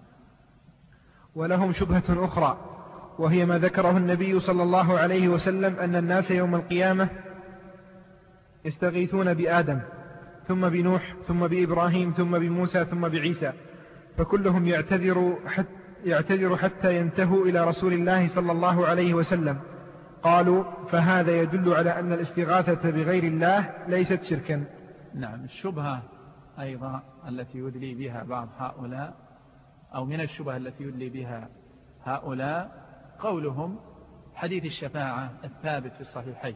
ولهم شبهة أخرى وهي ما ذكره النبي صلى الله عليه وسلم أن الناس يوم القيامة يستغيثون بآدم ثم بنوح ثم بإبراهيم ثم بموسى ثم بعيسى. فكلهم يعتذر حتى, يعتذر حتى ينتهوا إلى رسول الله صلى الله عليه وسلم. قالوا فهذا يدل على أن الاستغاثة بغير الله ليست شركا. نعم الشبهة أيضا التي يدلي بها بعض هؤلاء أو من الشبهة التي يدلي بها هؤلاء قولهم حديث الشفاعة الثابت في الصحيحين.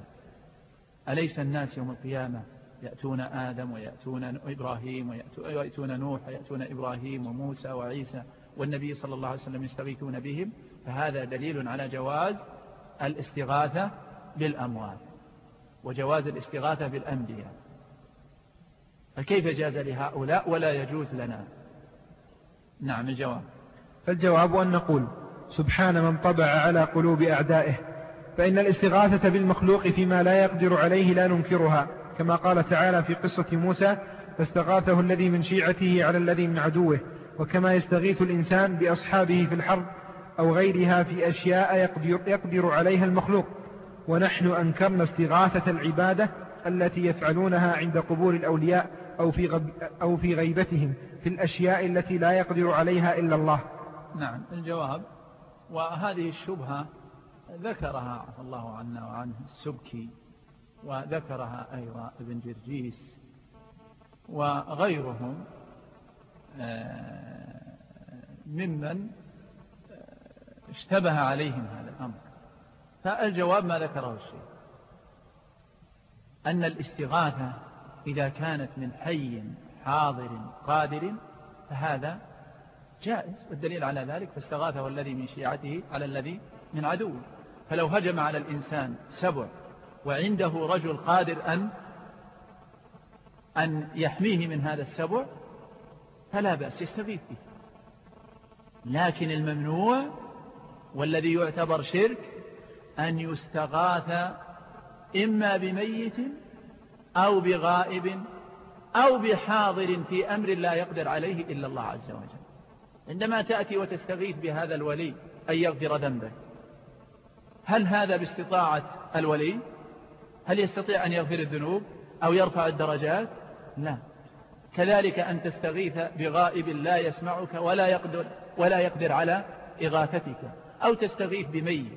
أليس الناس يوم القيامة يأتون آدم ويأتون إبراهيم ويأتون نوح ويأتون إبراهيم وموسى وعيسى والنبي صلى الله عليه وسلم يستغيثون بهم؟ فهذا دليل على جواز الاستغاثة بالأموال وجواز الاستغاثة بالأنبياء. فكيف جاز لهؤلاء ولا يجوز لنا؟ نعم الجواب. فالجواب أن نقول سبحان من طبع على قلوب أعدائه فإن الاستغاثة بالمخلوق فيما لا يقدر عليه لا ننكرها كما قال تعالى في قصة موسى فاستغاثه الذي من شيعته على الذي من عدوه وكما يستغيث الإنسان بأصحابه في الحرب أو غيرها في أشياء يقدر, عليها المخلوق. ونحن أنكرنا استغاثة العبادة التي يفعلونها عند قبور الأولياء أو في, غب أو في غيبتهم في الأشياء التي لا يقدر عليها إلا الله. نعم الجواب. وهذه الشبهة ذكرها عفى الله عنا وعنه السبكي وذكرها أيضا ابن جرجيس وغيرهم آه، ممن اشتبه عليهم هذا الأمر. فالجواب ما ذكره الشيخ. أن الاستغاثة إذا كانت من حي حاضر قادر فهذا جائز والدليل على ذلك فاستغاثه الذي من شيعته على الذي من عدوه فلو هجم على الإنسان سبع وعنده رجل قادر أن أن يحميه من هذا السبع فلا بأس يستغيث به. لكن الممنوع والذي يعتبر شرك أن يستغاث إما بميت أو بغائب أو بحاضر في أمر لا يقدر عليه إلا الله عز وجل. عندما تأتي وتستغيث بهذا الولي أن يغفر ذنبك هل هذا باستطاعة الولي؟ هل يستطيع أن يغفر الذنوب أو يرفع الدرجات؟ لا. كذلك أن تستغيث بغائب لا يسمعك ولا يقدر, ولا يقدر على إغاثتك. أو تستغيث بميت.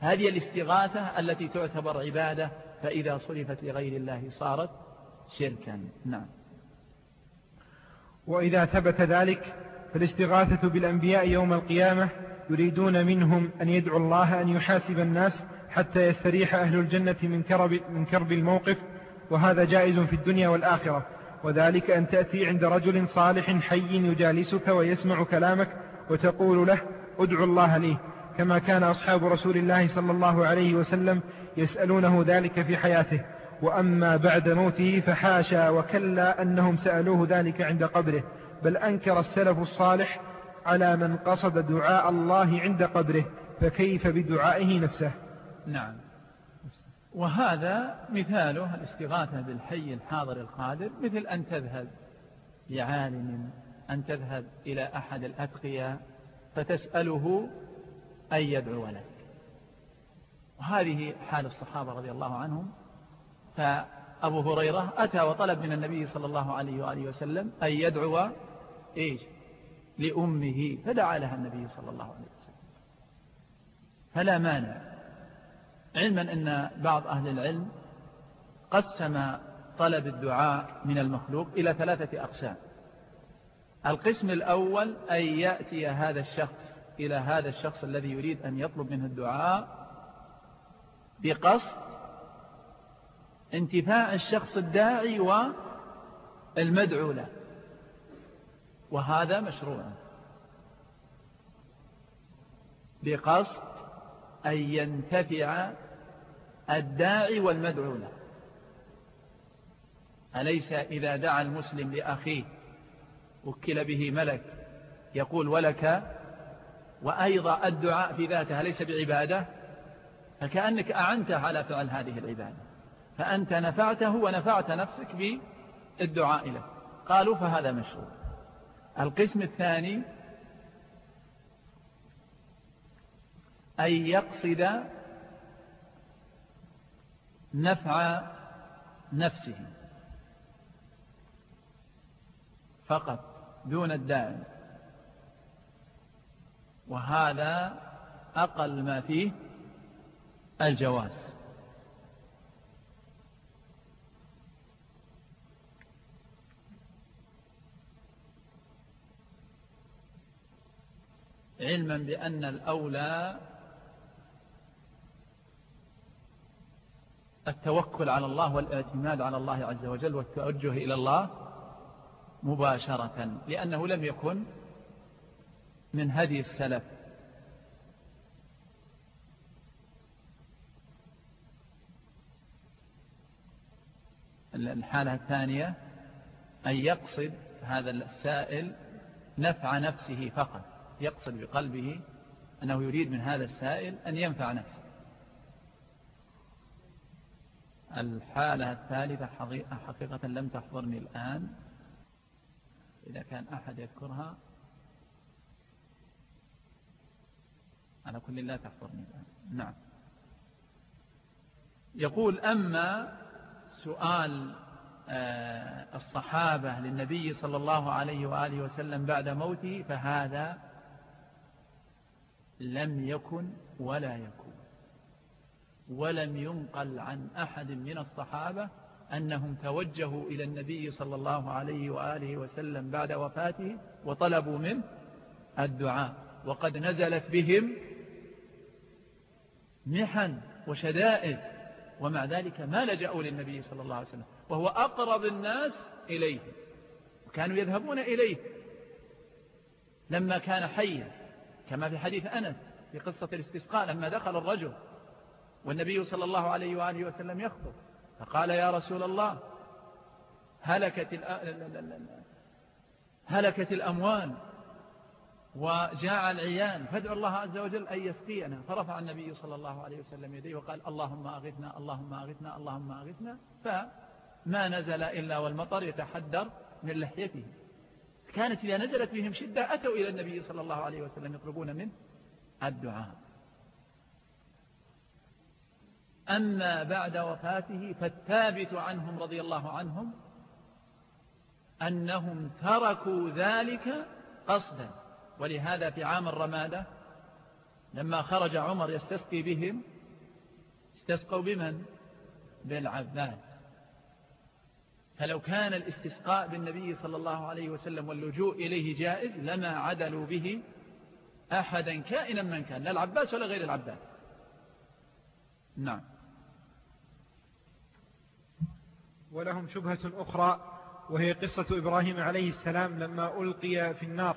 هذه الاستغاثة التي تعتبر عبادة فإذا صرفت لغير الله صارت شركا. نعم. وإذا ثبت ذلك فالاستغاثة بالأنبياء يوم القيامة يريدون منهم أن يدعوا الله أن يحاسب الناس حتى يستريح أهل الجنة من كرب, من كرب الموقف وهذا جائز في الدنيا والآخرة. وذلك أن تأتي عند رجل صالح حي يجالسك ويسمع كلامك وتقول له ادعو الله لي كما كان أصحاب رسول الله صلى الله عليه وسلم يسألونه ذلك في حياته. وأما بعد موته فحاشا وكلا أنهم سألوه ذلك عند قبره. بل أنكر السلف الصالح على من قصد دعاء الله عند قبره فكيف بدعائه نفسه؟ نعم. وهذا مثاله الاستغاثة بالحي الحاضر القادر مثل أن تذهب لعالم أن تذهب إلى أحد الأتقياء فتسأله أن يدعو لك. وهذه حال الصحابة رضي الله عنهم. فأبو هريرة أتى وطلب من النبي صلى الله عليه وآله وسلم أن يدعو إيش؟ لأمه. فدعا لها النبي صلى الله عليه وسلم. فلا مانع. علما أن بعض أهل العلم قسم طلب الدعاء من المخلوق إلى ثلاثة أقسام. القسم الأول أن يأتي هذا الشخص إلى هذا الشخص الذي يريد أن يطلب منه الدعاء بقصد انتفاع الشخص الداعي والمدعو له. وهذا مشروع. بقصد أن ينتفع الداعي والمدعو له. أليس إذا دعا المسلم لأخيه وكل به ملك. يقول ولك وأيضا الدعاء في ذاته ليس بعبادة فكأنك أعنته على فعل هذه العبادة. فأنت نفعته ونفعت نفسك بالدعاء له. قالوا فهذا مشروع. القسم الثاني أن يقصد نفع نفسه فقط. دون الدائم وهذا أقل ما فيه الجواز. علما بأن الأولى التوكل على الله والإعتماد على الله عز وجل والتوجه إلى الله مباشرة لأنه لم يكن من هدي السلف. الحالة الثانية أن يقصد هذا السائل نفع نفسه فقط. يقصد بقلبه أنه يريد من هذا السائل أن ينفع نفسه. الحالة الثالثة حقيقة لم تحضرني الآن. إذا كان أحد يذكرها على كل لا تحضرني نعم. يقول أما سؤال آه، الصحابة للنبي صلى الله عليه وآله وسلم بعد موته فهذا لم يكن ولا يكون. ولم ينقل عن أحد من الصحابة أنهم توجهوا إلى النبي صلى الله عليه وآله وسلم بعد وفاته وطلبوا منه الدعاء وقد نزلت بهم محن وشدائد ومع ذلك ما لجأوا للنبي صلى الله عليه وسلم وهو أقرب الناس إليه وكانوا يذهبون إليه. لما كان حيا كما في حديث أنس في قصة الاستسقاء لما دخل الرجل والنبي صلى الله عليه وآله وسلم يخطب فقال يا رسول الله هلكت هلكت الأموال وجاع العيان. فادعوا الله عز وجل أن يسقينا فرفع النبي صلى الله عليه وسلم يديه وقال اللهم أغثنا اللهم أغثنا اللهم أغثنا. فما نزل إلا والمطر يتحدر من لحيته. كانت إذا نزلت بهم شدة أتوا إلى النبي صلى الله عليه وسلم يطلبون منه الدعاء. أما بعد وفاته فالثابت عنهم رضي الله عنهم أنهم تركوا ذلك قصدا. ولهذا في عام الرمادة لما خرج عمر يستسقي بهم استسقوا بمن؟ بالعباس. فلو كان الاستسقاء بالنبي صلى الله عليه وسلم واللجوء إليه جائز لما عدلوا به أحدا كائنا من كان لا العباس ولا غير العباس. نعم. ولهم شبهة أخرى وهي قصة إبراهيم عليه السلام لما ألقي في النار.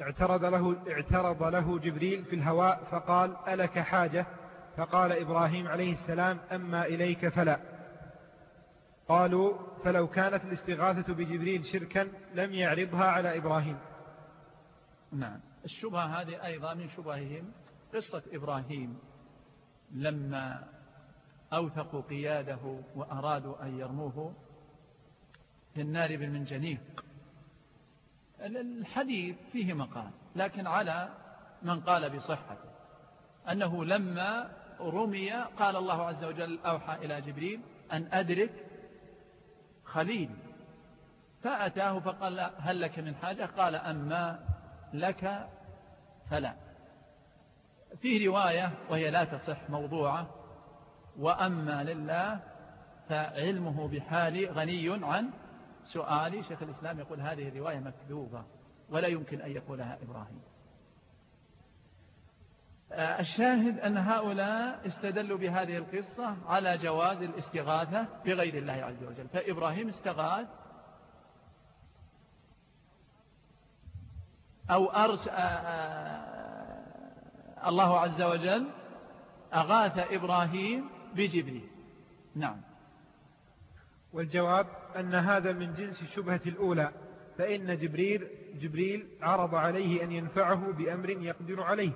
اعترض له, اعترض له جبريل في الهواء فقال ألك حاجة؟ فقال إبراهيم عليه السلام أما إليك فلا. قالوا فلو كانت الاستغاثة بجبريل شركا لم يعرضها على إبراهيم. نعم. الشبهة هذه أيضا من شبههم قصة إبراهيم لما أوثقوا قياده وأرادوا أن يرموه في النار بالمنجنيق. الحديث فيه مقال لكن على من قال بصحته. أنه لما رمي قال الله عز وجل أوحى إلى جبريل أن أدرك خليل. فأتاه فقال هل لك من حاجة؟ قال أما لك فلا. فيه رواية وهي لا تصح موضوعة. وأما لله فعلمه بحالي غني عن سؤالي شيخ الإسلام يقول هذه الرواية مكذوبة ولا يمكن أن يقولها إبراهيم. آه، الشاهد أن هؤلاء استدلوا بهذه القصة على جواز الاستغاثة بغير الله عز وجل. فإبراهيم استغاث أو أرس آه، آه، الله عز وجل أغاث إبراهيم بجبريل. نعم. والجواب أن هذا من جنس الشبهة الأولى فإن جبريل, جبريل عرض عليه أن ينفعه بأمر يقدر عليه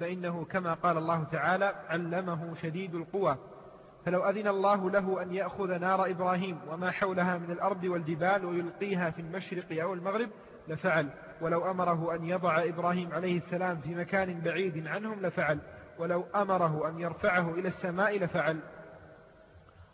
فإنه كما قال الله تعالى علمه شديد القوى فلو أذن الله له أن يأخذ نار إبراهيم وما حولها من الأرض والجبال ويلقيها في المشرق أو المغرب لفعل. ولو أمره أن يضع إبراهيم عليه السلام في مكان بعيد عنهم لفعل. ولو أمره أن يرفعه إلى السماء لفعل.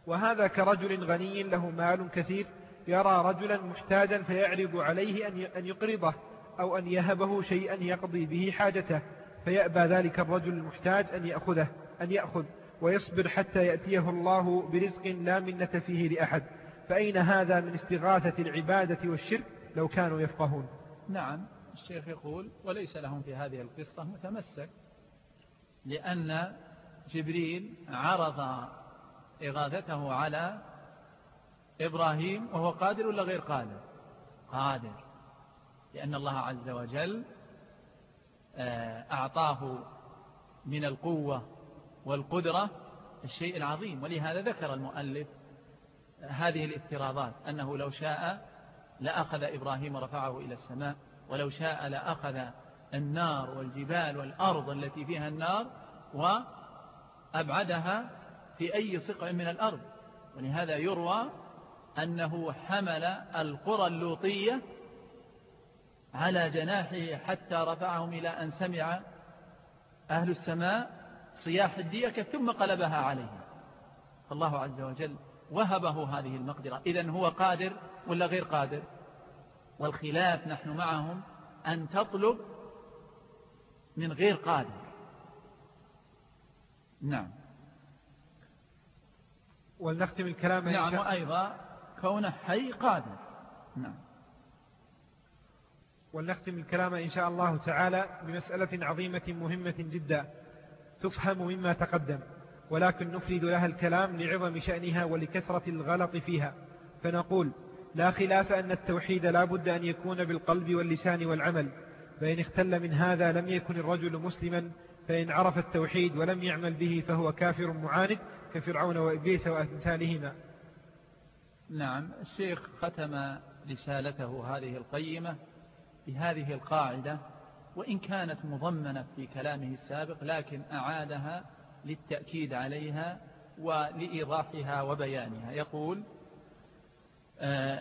وهذا كرجل غني له مال كثير يرى رجلا محتاجا فيعرض عليه أن يقرضه أو أن يهبه شيئا يقضي به حاجته فيأبى ذلك الرجل المحتاج أن يأخذه أن يأخذ ويصبر حتى يأتيه الله برزق لا منة فيه لأحد. فأين هذا من استغاثة العبادة والشرك؟ لو كانوا يفقهون. نعم الشيخ يقول وليس لهم في هذه القصة متمسك لأن جبريل عرض إغاثته على إبراهيم وهو قادر ولا غير قادر؟ قادر. لأن الله عز وجل آه، أعطاه من القوة والقدرة الشيء العظيم. ولهذا ذكر المؤلف هذه الافتراضات أنه لو شاء لأخذ إبراهيم ورفعه إلى السماء ولو شاء لأخذ النار والجبال والأرض التي فيها النار وأبعدها في أي صقع من الأرض. ولهذا يروى أنه حمل القرى اللوطية على جناحه حتى رفعهم إلى أن سمع أهل السماء صياح الديكة ثم قلبها عليهم. فالله عز وجل وهبه هذه المقدرة. إذن هو قادر ولا غير قادر؟ والخلاف نحن معهم أن تطلب من غير قادر. نعم. ولنختم الكلام نعم وأيضا كونه حي قادر. نعم. ولنختم الكلام إن شاء الله تعالى بمسألة عظيمة مهمة جدا. تفهم مما تقدم ولكن نفرد لها الكلام لعظم شأنها ولكثرة الغلط فيها. فنقول لا خلاف أن التوحيد لا بد أن يكون بالقلب واللسان والعمل. فإن اختل من هذا لم يكن الرجل مسلما فإن عرف التوحيد ولم يعمل به فهو كافر معاند كفرعون وإبليس وأمثالهما. نعم الشيخ ختم رسالته هذه القيمة بهذه القاعدة وإن كانت مضمنة في كلامه السابق لكن أعادها للتأكيد عليها ولإيضاحها وبيانها. يقول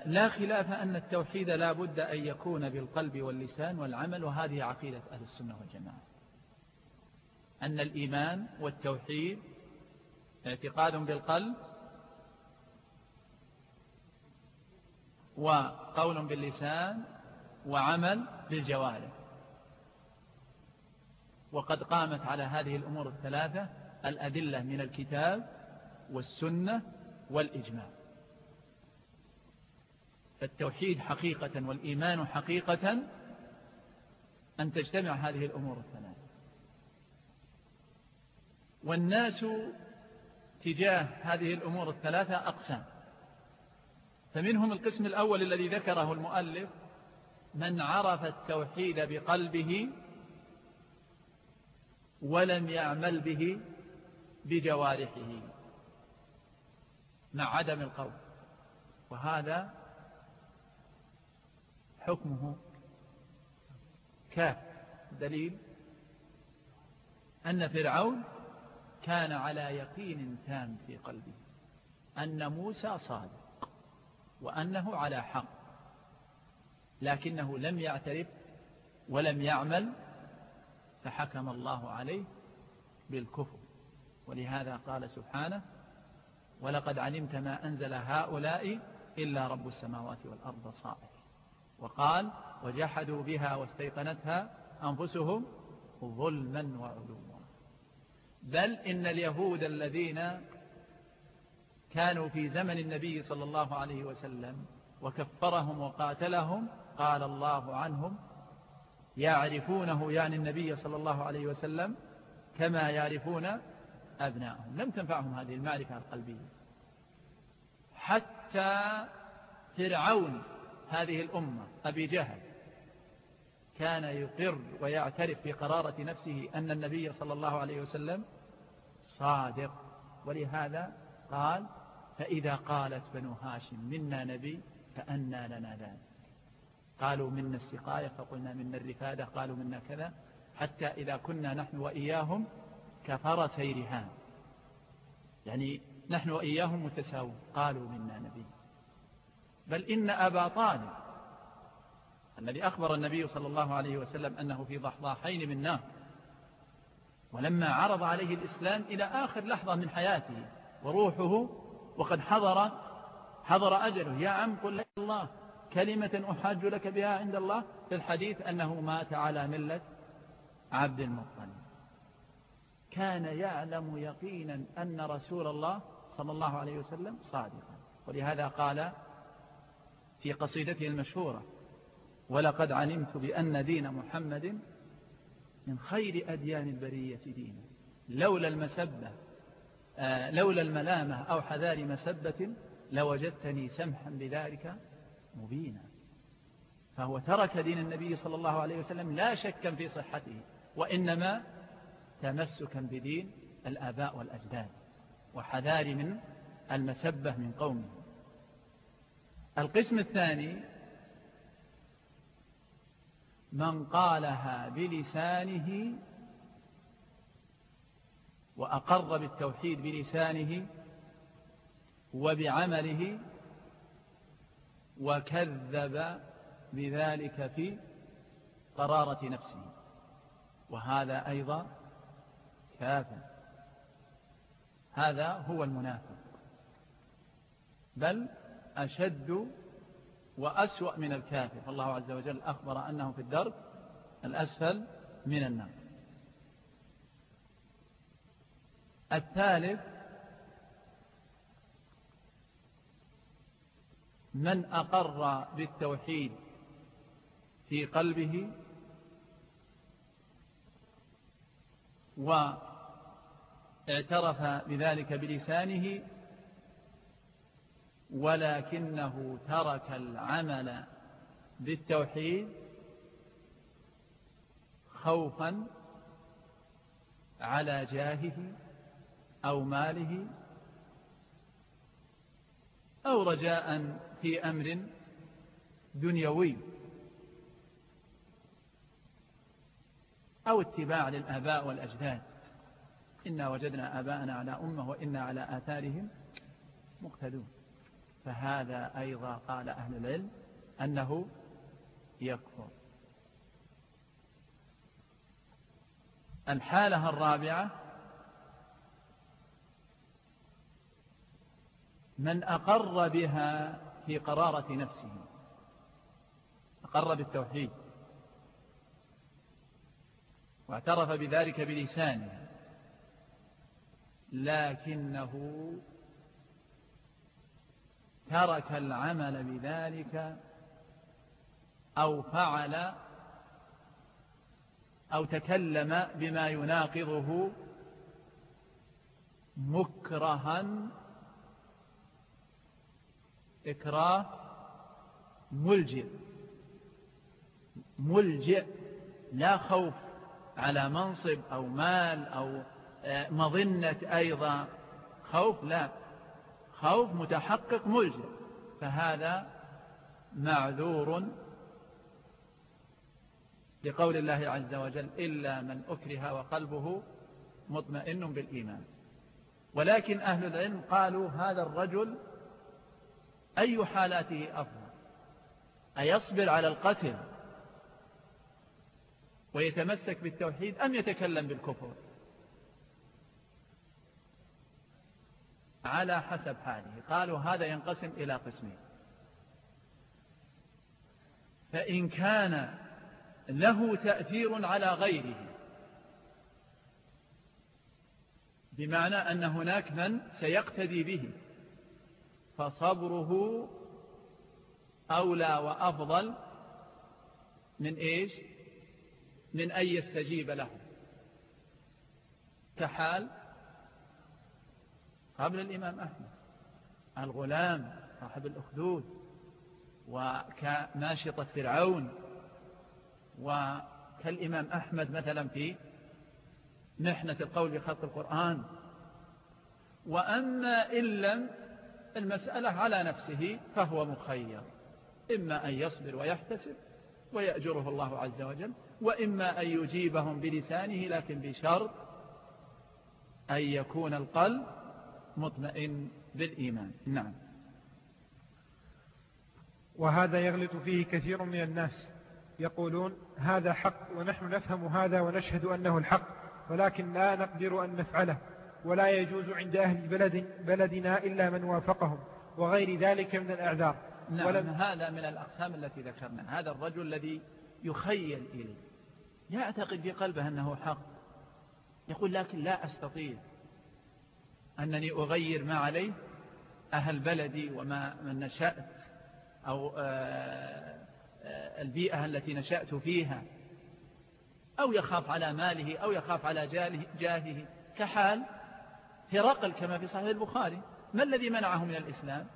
لا خلاف أن التوحيد لا بد أن يكون بالقلب واللسان والعمل وهذه عقيدة أهل السنة والجماعة. أن الإيمان والتوحيد اعتقاد بالقلب وقول باللسان وعمل بالجوارح. وقد قامت على هذه الأمور الثلاثة الأدلة من الكتاب والسنة والإجماع. فالتوحيد حقيقة والإيمان حقيقة أن تجتمع هذه الأمور الثلاثة. والناس تجاه هذه الأمور الثلاثة أقسام. فمنهم القسم الأول الذي ذكره المؤلف من عرف التوحيد بقلبه ولم يعمل به بجوارحه مع عدم القول. وهذا حكمه. كاف دليل. أن فرعون كان على يقين تام في قلبه. أن موسى صادق. وأنه على حق. لكنه لم يعترف ولم يعمل فحكم الله عليه بالكفر. ولهذا قال سبحانه ولقد علمت ما أنزل هؤلاء إلا رب السماوات والأرض صائر وقال وجحدوا بها واستيقنتها أنفسهم ظلما وعلوا بل إن اليهود الذين كانوا في زمن النبي صلى الله عليه وسلم وكفرهم وقاتلهم قال الله عنهم يعرفونه يعني النبي صلى الله عليه وسلم كما يعرفون أبنائهم لم تنفعهم هذه المعرفة القلبية. حتى فرعون هذه الأمة أبي جهل كان يقر ويعترف بقرارة نفسه أن النبي صلى الله عليه وسلم صادق ولهذا قال فإذا قالت بنو هاشم منا نبي فأنا لنا ذلك قالوا منا السقاية فقلنا منا الرفادة قالوا منا كذا حتى إذا كنا نحن وإياهم كفرسي رهان يعني نحن وإياهم متساوون قالوا منا نبي بل إن أبا طالب الذي أخبر النبي صلى الله عليه وسلم أنه في ضحضاحين من نار ولما عرض عليه الإسلام إلى آخر لحظة من حياته وروحه وقد حضر حضر أجله. يا عم قل لك الله كلمة أحاج لك بها عند الله في الحديث أنه مات على ملة عبد المطلب. كان يعلم يقينا أن رسول الله صلى الله عليه وسلم صادقا. ولهذا قال في قصيدته المشهورة. ولقد علمت بأن دين محمد من خير أديان البرية دينا لولا المسبة آه، لولا الملامة أو حذار مسبة لوجدتني سمحا بذلك مبينا. فهو ترك دين النبي صلى الله عليه وسلم لا شكا في صحته وإنما تمسكا بدين الآباء والأجداد وحذار من المسبة من قومه. القسم الثاني من قالها بلسانه وأقر بالتوحيد بلسانه وبعمله وكذب بذلك في قرارة نفسه. وهذا أيضا كافر هذا هو المنافق. بل أشد وأسوأ من الكافر. فالله عز وجل أخبر أنه في الدرب الأسفل من النار. الثالث من أقر بالتوحيد في قلبه واعترف بذلك بلسانه ولكنه ترك العمل بالتوحيد خوفا على جاهه أو ماله أو رجاء في أمر دنيوي أو اتباع للآباء والأجداد. إنا وجدنا آباءنا على أمة وإنا على آثارهم مقتدون. فهذا أيضا قال أهل العلم أنه يكفر. الحالة الرابعة من أقر بها في قرارة نفسه أقر بالتوحيد واعترف بذلك بلسانه لكنه ترك العمل بذلك أو فعل أو تكلم بما يناقضه مكرها إكراه ملجئ. ملجئ لا خوف على منصب أو مال أو آه، مظنة أيضا. خوف لا. خوف متحقق ملجئ فهذا معذور لقول الله عز وجل إلا من أكره وقلبه مطمئن بالإيمان. ولكن أهل العلم قالوا هذا الرجل أي حالاته أفضل؟ أيصبر على القتل ويتمسك بالتوحيد أم يتكلم بالكفر؟ على حسب حاله. قالوا هذا ينقسم إلى قسمين. فإن كان له تأثير على غيره بمعنى أن هناك من سيقتدي به فصبره أولى وأفضل من إيش؟ من أن يستجيب له. كحال قبل الإمام أحمد. الغلام صاحب الأخدود وكناشطة فرعون. وكالإمام أحمد مثلا في محنة القول بخلق القرآن. وأما إن لم المسألة على نفسه فهو مخير. إما أن يصبر ويحتسب ويأجره الله عز وجل وإما أن يجيبهم بلسانه لكن بشرط أن يكون القلب مطمئن بالإيمان. نعم. وهذا يغلط فيه كثير من الناس. يقولون هذا حق ونحن نفهم هذا ونشهد أنه الحق ولكن لا نقدر أن نفعله ولا يجوز عند أهل بلد بلدنا إلا من وافقهم وغير ذلك من الأعذار. نعم ولم هذا من الأقسام التي ذكرنا. هذا الرجل الذي يخيل إليه. يعتقد في قلبه أنه حق. يقول لكن لا أستطيع. أنني أغير ما عليه أهل بلدي وما من نشأت أو آه، آه، البيئة التي نشأت فيها أو يخاف على ماله أو يخاف على جاهه. كحال هرقل كما في صحيح البخاري ما الذي منعه من الإسلام؟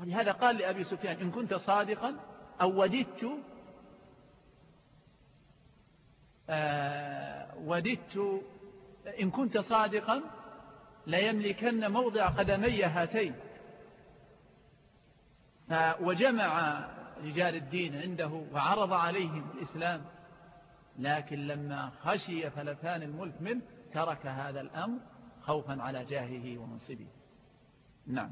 ولهذا قال لأبي سفيان إن كنت صادقا أو وددت آه وددت إن كنت صادقا ليملكن موضع قدمي هاتين. وجمع رجال الدين عنده وعرض عليهم الإسلام لكن لما خشي فلتان الملك منه ترك هذا الأمر خوفا على جاهه ومنصبه. نعم.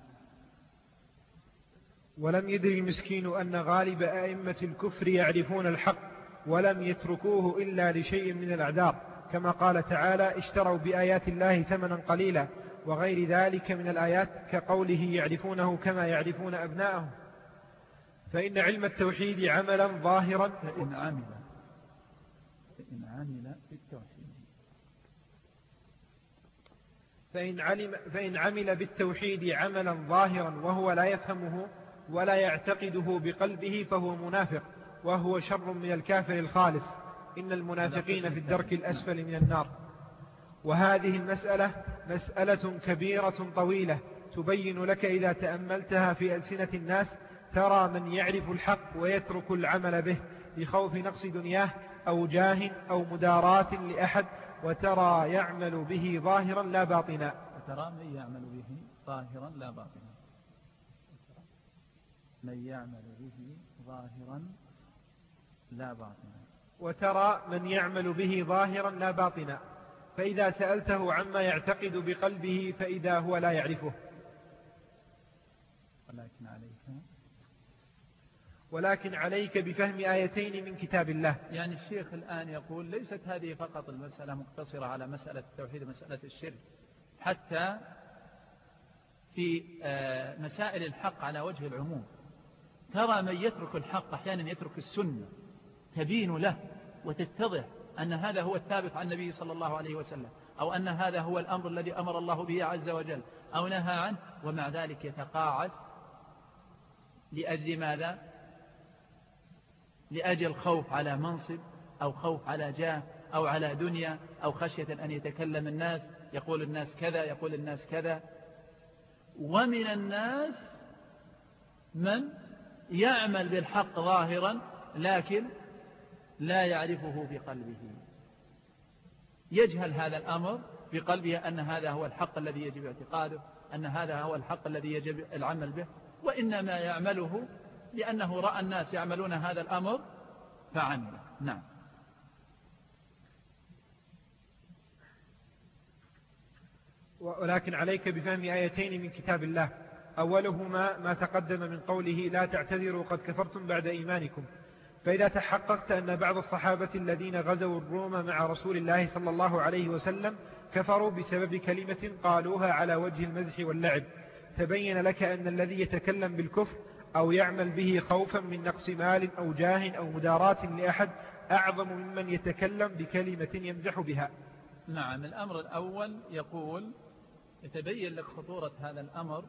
ولم يدري المسكين أن غالب أئمة الكفر يعرفون الحق ولم يتركوه إلا لشيء من الأعذار كما قال تعالى اشتروا بآيات الله ثمنا قليلا وغير ذلك من الآيات كقوله يعرفونه كما يعرفون أبناءهم. فإن علم التوحيد عملا ظاهرا. فإن عمل فإن عمل بالتوحيد فإن, علم فإن عمل بالتوحيد عملا ظاهرا وهو لا يفهمه ولا يعتقده بقلبه فهو منافق وهو شر من الكافر الخالص. إن المنافقين في الدرك الأسفل من النار. وهذه المسألة مسألة كبيرة طويلة تبين لك إذا تأملتها في ألسنة الناس ترى من يعرف الحق ويترك العمل به لخوف نقص دنياه أو جاه أو مدارات لأحد وترى يعمل به ظاهرا لا باطنا. وترى من يعمل به ظاهرا لا باطنا. من يعمل به ظاهرا لا باطنا. وترى من يعمل به ظاهرا لا باطنا. فإذا سألته عما يعتقد بقلبه فإذا هو لا يعرفه. ولكن عليك. ولكن عليك بفهم آيتين من كتاب الله. يعني الشيخ الآن يقول ليست هذه فقط المسألة مقتصرة على مسألة التوحيد ومسألة الشرك. حتى في آه، مسائل الحق على وجه العموم. ترى من يترك الحق أحيانا يترك السنة. تبين له وتتضح أن هذا هو الثابت عن النبي صلى الله عليه وسلم أو أن هذا هو الأمر الذي أمر الله به عز وجل أو نهى عنه ومع ذلك يتقاعد لأجل ماذا؟ لأجل خوف على منصب أو خوف على جاه أو على دنيا أو خشية أن يتكلم الناس يقول الناس كذا يقول الناس كذا. ومن الناس من يعمل بالحق ظاهرا لكن لا يعرفه بقلبه يجهل هذا الأمر بقلبه أن هذا هو الحق الذي يجب اعتقاده أن هذا هو الحق الذي يجب العمل به. وإنما يعمله لأنه رأى الناس يعملون هذا الأمر فعمل. نعم. ولكن عليك بفهم آيتين من كتاب الله. أولهما ما تقدم من قوله لا تعتذروا قد كفرتم بعد إيمانكم. فإذا تحققت أن بعض الصحابة الذين غزوا الروم مع رسول الله صلى الله عليه وسلم كفروا بسبب كلمة قالوها على وجه المزح واللعب تبين لك أن الذي يتكلم بالكفر أو يعمل به خوفا من نقص مال أو جاه أو مدارات لأحد أعظم ممن يتكلم بكلمة يمزح بها. نعم الأمر الأول يقول يتبين لك خطورة هذا الأمر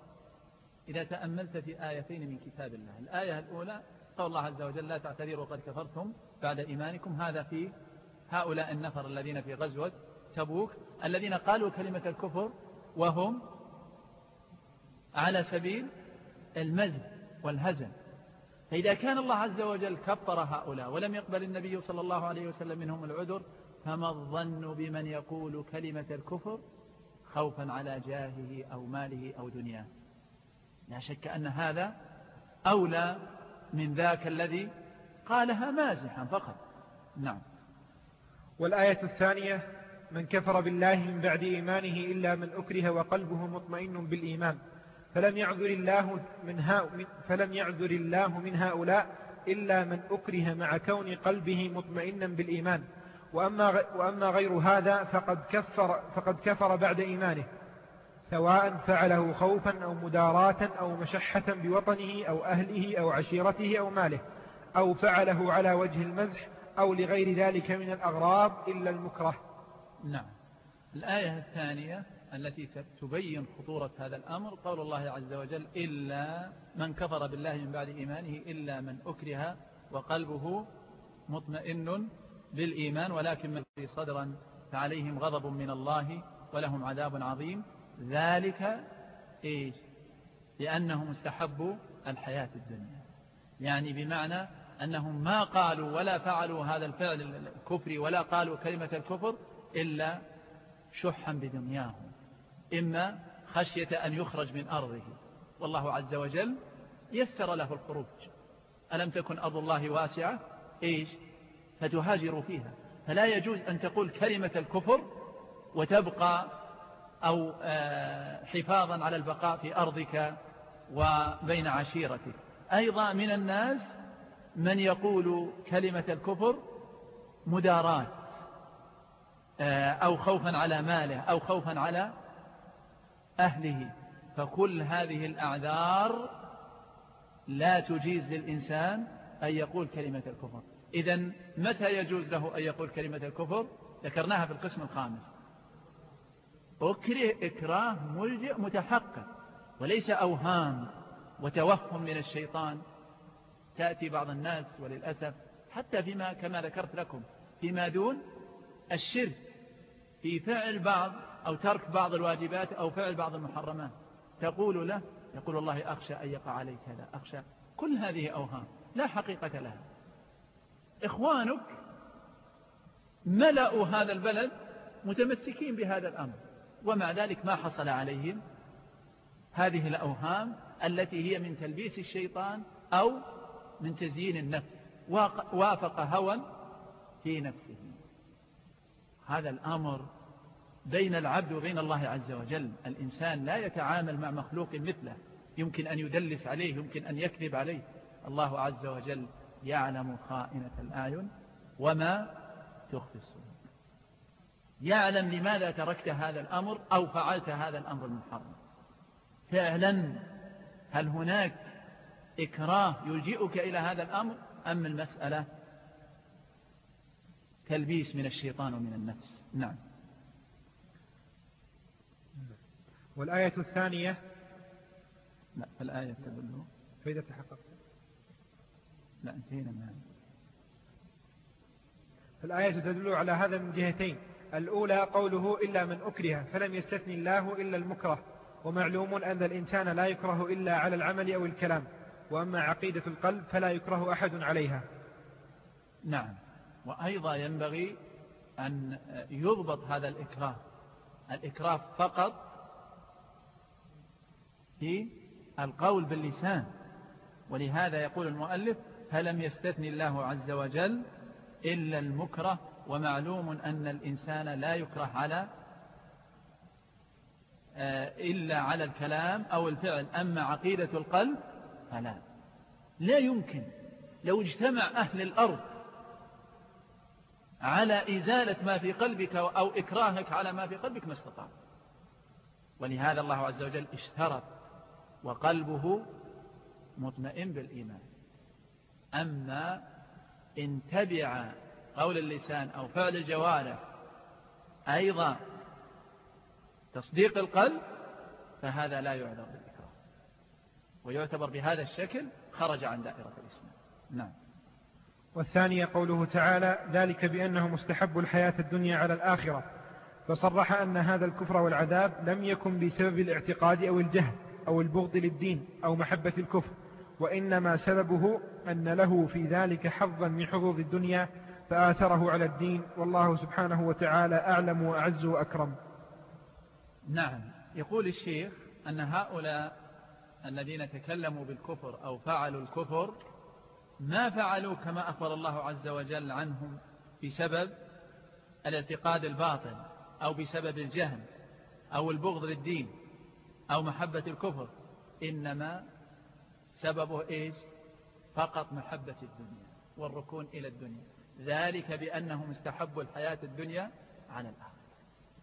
إذا تأملت في آيتين من كتاب الله. الآية الأولى قال الله عز وجل لا تعتذروا قد كفرتم بعد إيمانكم. هذا في هؤلاء النفر الذين في غزوة تبوك الذين قالوا كلمة الكفر وهم على سبيل المزن والهزن. فإذا كان الله عز وجل كفر هؤلاء ولم يقبل النبي صلى الله عليه وسلم منهم العذر فما الظن بمن يقول كلمة الكفر خوفا على جاهه أو ماله أو دنياه؟ لا شك أن هذا أولى من ذاك الذي قالها مازحا فقط. نعم. والآية الثانية من كفر بالله من بعد إيمانه إلا من أكره وقلبه مطمئن بالإيمان فلم يعذر الله من فلم يعذر الله من هؤلاء إلا من أكره مع كون قلبه مطمئنا بالإيمان. وأما وأما غير هذا فقد كفر فقد كفر بعد إيمانه. سواء فعله خوفا أو مداراة أو مشحة بوطنه أو أهله أو عشيرته أو ماله أو فعله على وجه المزح أو لغير ذلك من الأغراض إلا المكره. نعم. الآية الثانية التي تبين خطورة هذا الأمر قول الله عز وجل إلا من كفر بالله من بعد إيمانه إلا من أكره وقلبه مطمئن بالإيمان ولكن من في صدرا فعليهم غضب من الله ولهم عذاب عظيم. ذلك إيش؟ لأنهم استحبوا الحياة الدنيا. يعني بمعنى أنهم ما قالوا ولا فعلوا هذا الفعل الكفري ولا قالوا كلمة الكفر إلا شحا بدنياهم إما خشية أن يخرج من أرضه. والله عز وجل يسر له الخروج. ألم تكن أرض الله واسعة؟ إيش؟ فتهاجر فيها. فلا يجوز أن تقول كلمة الكفر وتبقى أو آه، حفاظا على البقاء في أرضك وبين عشيرتك. أيضا من الناس من يقول كلمة الكفر مدارات آه، أو خوفا على ماله أو خوفا على أهله. فكل هذه الأعذار لا تجيز للإنسان أن يقول كلمة الكفر. إذا متى يجوز له أن يقول كلمة الكفر؟ ذكرناها في القسم الخامس. أكره إكراه ملجئ متحقق وليس أوهام وتوهم من الشيطان. تأتي بعض الناس وللأسف حتى فيما كما ذكرت لكم فيما دون الشرك في فعل بعض أو ترك بعض الواجبات أو فعل بعض المحرمات. تقول له يقول الله أخشى أن يقع عليك هذا أخشى كل هذه أوهام لا حقيقة لها. إخوانك ملأوا هذا البلد متمسكين بهذا الأمر. ومع ذلك ما حصل عليهم؟ هذه الأوهام التي هي من تلبيس الشيطان أو من تزيين النفس وافق هوى في نفسه. هذا الأمر بين العبد وبين الله عز وجل. الإنسان لا يتعامل مع مخلوق مثله. يمكن أن يدلس عليه يمكن أن يكذب عليه. الله عز وجل يعلم خائنة الأعين وما تخفي الصدور. يعلم لماذا تركت هذا الأمر أو فعلت هذا الأمر المحرم. فعلا هل هناك إكراه يلجئك إلى هذا الأمر أم المسألة تلبيس من الشيطان ومن النفس؟ نعم. والآية الثانية؟ لا فالآية تدل. فإذا تحققت. لا انتهينا من الآية تدل على هذا من جهتين. الأولى قوله إلا من أكره فلم يستثني الله إلا المكره ومعلوم أن الإنسان لا يكره إلا على العمل أو الكلام وأما عقيدة القلب فلا يكره أحد عليها. نعم. وأيضا ينبغي أن يضبط هذا الإكراه. الإكراه فقط في القول باللسان. ولهذا يقول المؤلف فلم يستثني الله عز وجل إلا المكره ومعلوم أن الإنسان لا يكره على آه، إلا على الكلام أو الفعل. أما عقيدة القلب فلا. لا يمكن. لو اجتمع أهل الأرض على إزالة ما في قلبك أو إكراهك على ما في قلبك ما استطاع. ولهذا الله عز وجل اشترط وقلبه مطمئن بالإيمان. أما إن تبع قول اللسان أو فعل الجوارح أيضا تصديق القلب فهذا لا يعذر بالإكراه. ويعتبر بهذا الشكل خرج عن دائرة الإسلام. نعم. والثانية قوله تعالى ذلك بأنه مستحب الحياة الدنيا على الآخرة. فصرح أن هذا الكفر والعذاب لم يكن بسبب الاعتقاد أو الجهل أو البغض للدين أو محبة الكفر وإنما سببه أن له في ذلك حظا من حظوظ الدنيا فآثره على الدين والله سبحانه وتعالى أعلم وأعز وأكرم. نعم يقول الشيخ أن هؤلاء الذين تكلموا بالكفر أو فعلوا الكفر ما فعلوا كما أخبر الله عز وجل عنهم بسبب الاعتقاد الباطل أو بسبب الجهل أو البغض للدين أو محبة الكفر إنما سببه إيش؟ فقط محبة الدنيا والركون إلى الدنيا. ذلك بأنهم استحبوا الحياة الدنيا على الآخر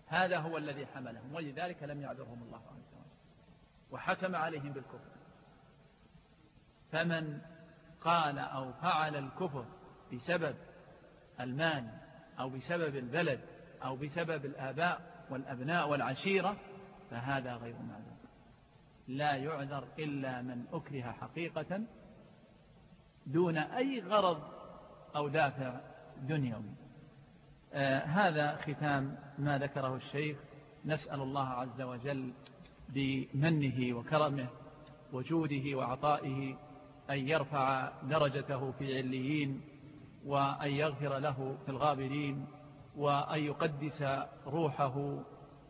هذا هو الذي حملهم ولذلك لم يعذرهم الله عز وجل. وحكم عليهم بالكفر. فمن قال أو فعل الكفر بسبب المال أو بسبب البلد أو بسبب الآباء والأبناء والعشيرة فهذا غير معذور. لا يعذر إلا من أكره حقيقة دون أي غرض أو دافع دنيوي. آه هذا ختام ما ذكره الشيخ. نسأل الله عز وجل بمنه وكرمه وجوده وعطائه أن يرفع درجته في عليين وأن يغفر له في الغابرين وأن يقدس روحه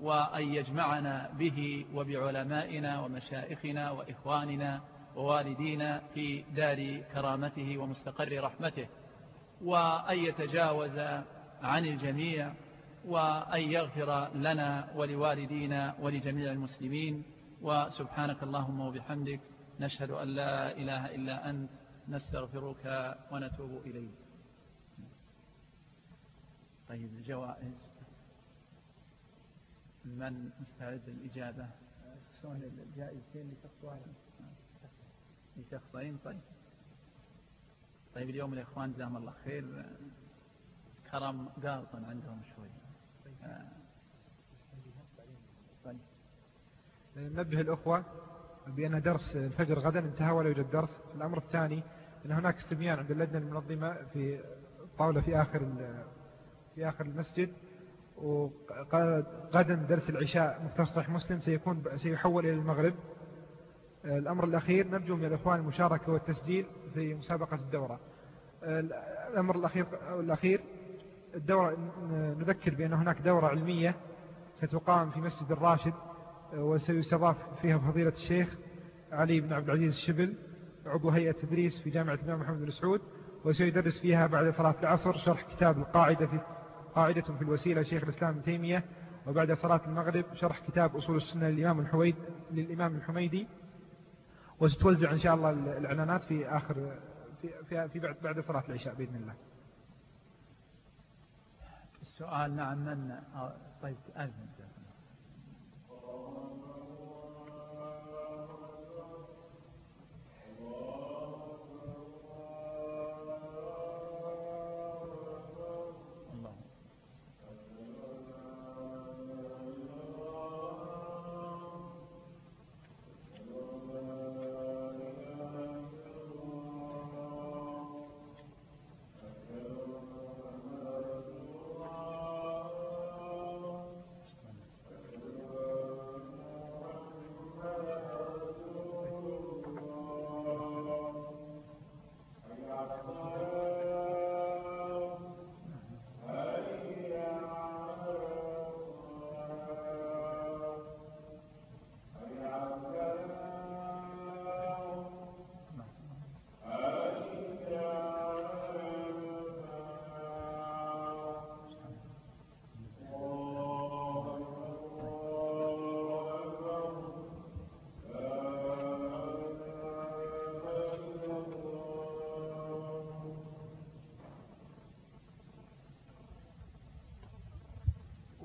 وأن يجمعنا به وبعلمائنا ومشائخنا وإخواننا ووالدينا في دار كرامته ومستقر رحمته. وأن يتجاوز عن الجميع وأن يغفر لنا ولوالدينا ولجميع المسلمين. وسبحانك اللهم وبحمدك نشهد أن لا إله إلا أنت نستغفرك ونتوب إليك. طيب الجوائز من مستعد للإجابة؟ سؤال الجائزتين لشخص لشخصين طيب. طيب اليوم الإخوان جزاهم الله خير. كرم قاطن عندهم شوي. طيب. ننبه الأخوة بأن درس الفجر غدا انتهى ولا يوجد درس. الأمر الثاني أن هناك استبيان عند اللجنة المنظمة في طاولة في آخر في آخر المسجد وغدا درس العشاء مختص مسلم سيكون سيحول إلى المغرب. الأمر الأخير نرجو من الأخوان المشاركة والتسجيل في مسابقة الدورة. الأمر الأخير, الأخير الدورة نذكر بأن هناك دورة علمية ستقام في مسجد الراشد وسيستضاف فيها فضيلة الشيخ علي بن عبد العزيز الشبل عضو هيئة تدريس في جامعة الإمام محمد بن سعود وسيدرس فيها بعد صلاة العصر شرح كتاب القاعدة في قاعدة في الوسيلة شيخ الإسلام ابن تيمية وبعد صلاة المغرب شرح كتاب أصول السنة للإمام الحميدي وستوزع إن شاء الله الإعلانات في آخر في, في, بعد, بعد صلاة العشاء بإذن الله. السؤال نعم من؟ طيب أذن.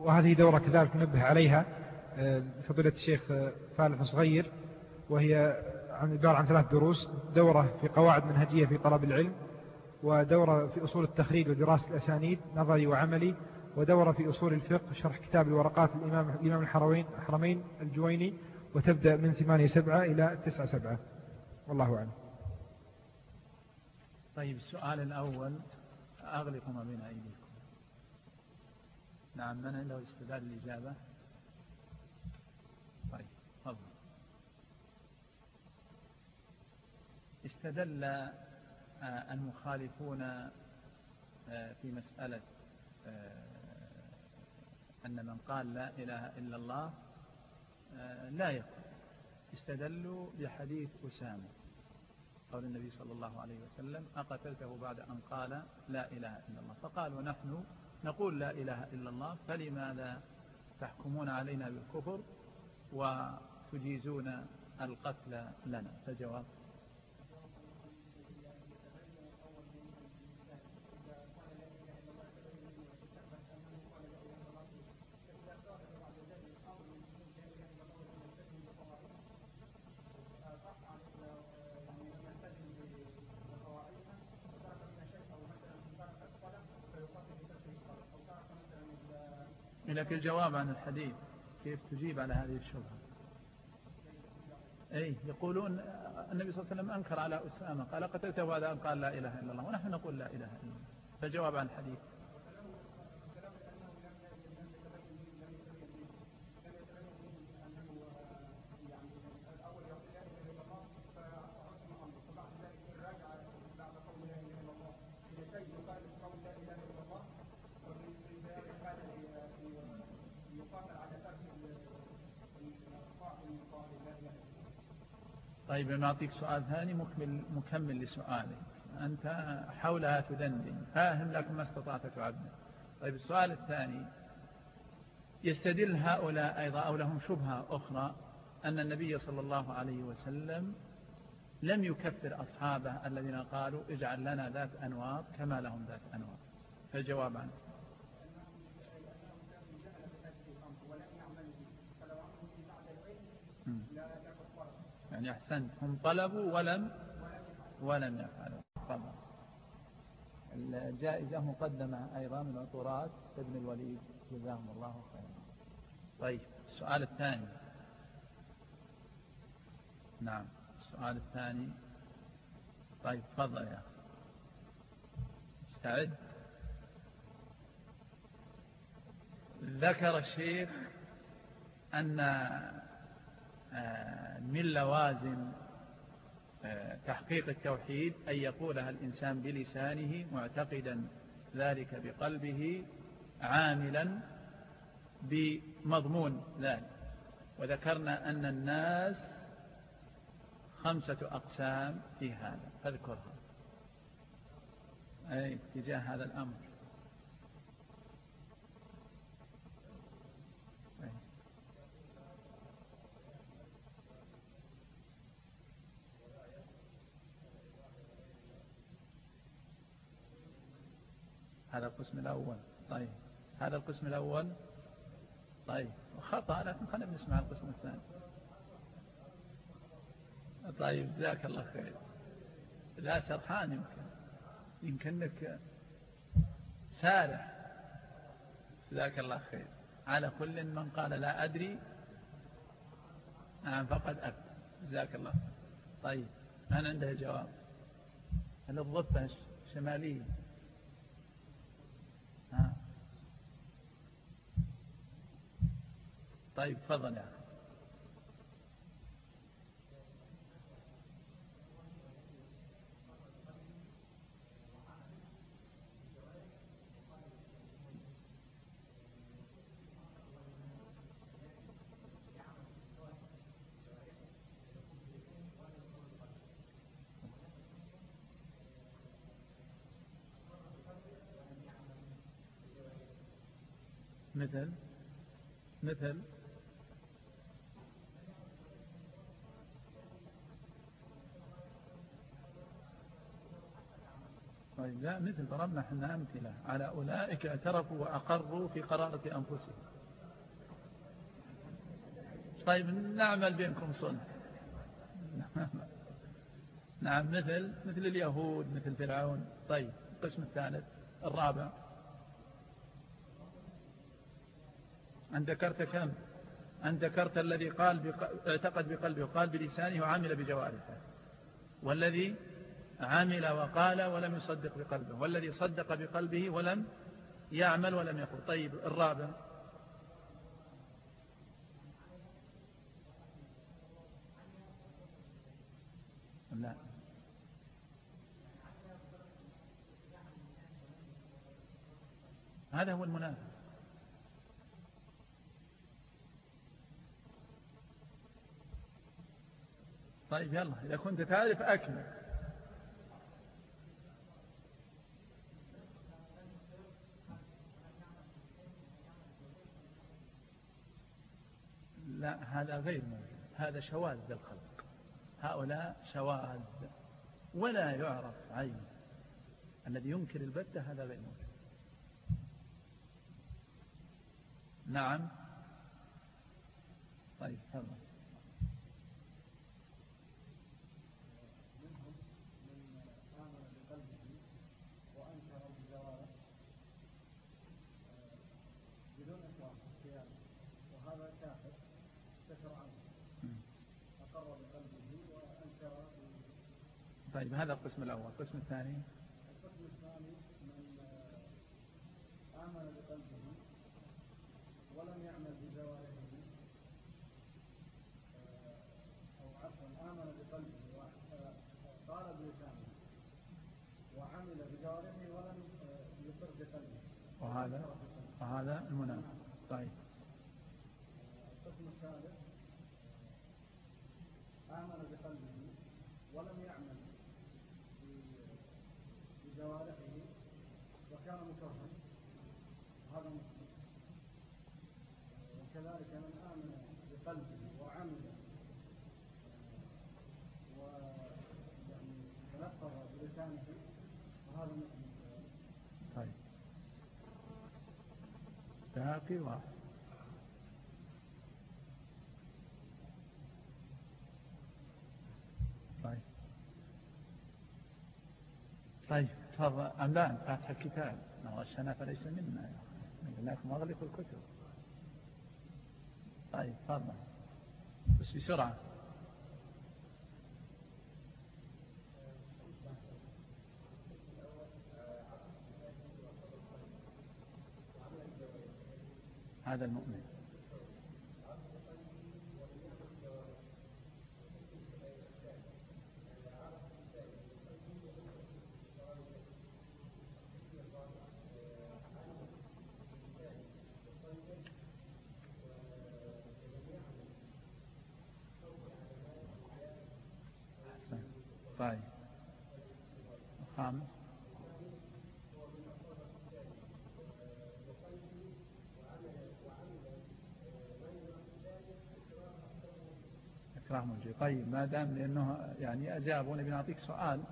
وهذه دورة كذلك ننبه عليها آه، فضيلة الشيخ آه، فالح صغير وهي عبارة عن ثلاث دروس. دورة في قواعد منهجية في طلب العلم ودورة في أصول التخريج ودراسة الأسانيد نظري وعملي ودورة في أصول الفقه شرح كتاب الورقات الإمام, الإمام الحرمين, الحرمين الجويني وتبدأ من ثمانية سبعة إلى تسعة سبعة. والله أعلم. طيب السؤال الأول أغلق ما بين أيديكم. نعم من عنده استدلال الإجابة. طيب تفضل. استدل آه، المخالفون آه، في مسألة آه، أن من قال لا إله إلا الله لا يقول استدلوا بحديث أسامة قول النبي صلى الله عليه وسلم أقتلته بعد أن قال لا إله إلا الله. فقالوا نحن نقول لا إله إلا الله فلماذا تحكمون علينا بالكفر وتجيزون القتل لنا؟ فجواب الجواب عن الحديث كيف تجيب على هذه الشبهة؟ أي يقولون النبي صلى الله عليه وسلم أنكر على أسامة قال قتلته أن قال لا إله إلا الله ونحن نقول لا إله إلا الله. فجواب عن الحديث. طيب نعطيك سؤال ثاني مكمل, مكمل لسؤالك أنت حولها تدندن. فاهم لكن ما استطعت تعبنا طيب السؤال الثاني. يستدل هؤلاء أيضا أو لهم شبهة أخرى أن النبي صلى الله عليه وسلم لم يكفر أصحابه الذين قالوا اجعل لنا ذات أنواط كما لهم ذات أنواط فالجواب عنه. يعني أحسنت. هم طلبوا ولم ولم يفعلوا. طبعا. الجائزة مقدمة أيضا من عطورات ابن الوليد. جزاهم الله خيرا. طيب السؤال الثاني. نعم السؤال الثاني. طيب تفضل يا استعد. ذكر الشيخ أن من لوازم آه، تحقيق التوحيد أن يقولها الإنسان بلسانه معتقدا ذلك بقلبه عاملا بمضمون ذلك. وذكرنا أن الناس خمسة أقسام في هذا. فاذكرها. أي تجاه هذا الأمر. هذا القسم الأول. طيب. هذا القسم الأول. طيب. خطأ لكن خلينا نسمع القسم الثاني. طيب. جزاك الله خير. لا سرحان يمكن. يمكنك سارح. جزاك الله خير. على كل من قال لا أدري نعم فقد أب. جزاك الله طيب. من عنده جواب. هل الضفة شمالية؟ طيب تفضل يا مثل؟ مثل طيب لا مثل ضربنا إحنا أمثلة. على أولئك اعترفوا وأقروا في قرارة أنفسهم. طيب نعمل بينكم صنع نعم مثل مثل اليهود مثل فرعون. طيب القسم الثالث الرابع. أن ذكرت كم؟ أن ذكرت الذي قال بق... اعتقد بقلبه وقال بلسانه وعمل بجوارحه. والذي عمل وقال ولم يصدق بقلبه والذي صدق بقلبه ولم يعمل ولم يقل. طيب الرابع. لا هذا هو المنافق. طيب يلا إذا كنت تعرف أكمل لا هذا غير موجود. هذا شواذ الخلق هؤلاء شواذ. ولا يعرف عين. الذي ينكر البتة هذا غير موجود. نعم. طيب تفضل. طيب هذا القسم الأول. القسم الثاني؟ القسم الثاني من آمن بقلبه ولم يعمل بجوارحه أو عفوا آمن بقلبه وقال بلسانه وعمل بجوارحه ولم يقر بقلبه وهذا؟ وهذا المنافق. طيب القسم الثالث آمن بقلبه ولم يعمل بجوارحه وكان مكرها. هذا مسلم وكذلك من آمن بقلبه وعمل ويعني تلفظ بلسانه وهذا مسلم طيب. باقي واحد طيب طيب تفضل أم لا؟ فاتح الكتاب. ما غشنا فليس منا لكن مغلق الكتب. طيب تفضل. بس بسرعة. هذا المؤمن طيب خامس إكرام الجي. طيب ما دام لأنه يعني أجاب ونبي نعطيك سؤال.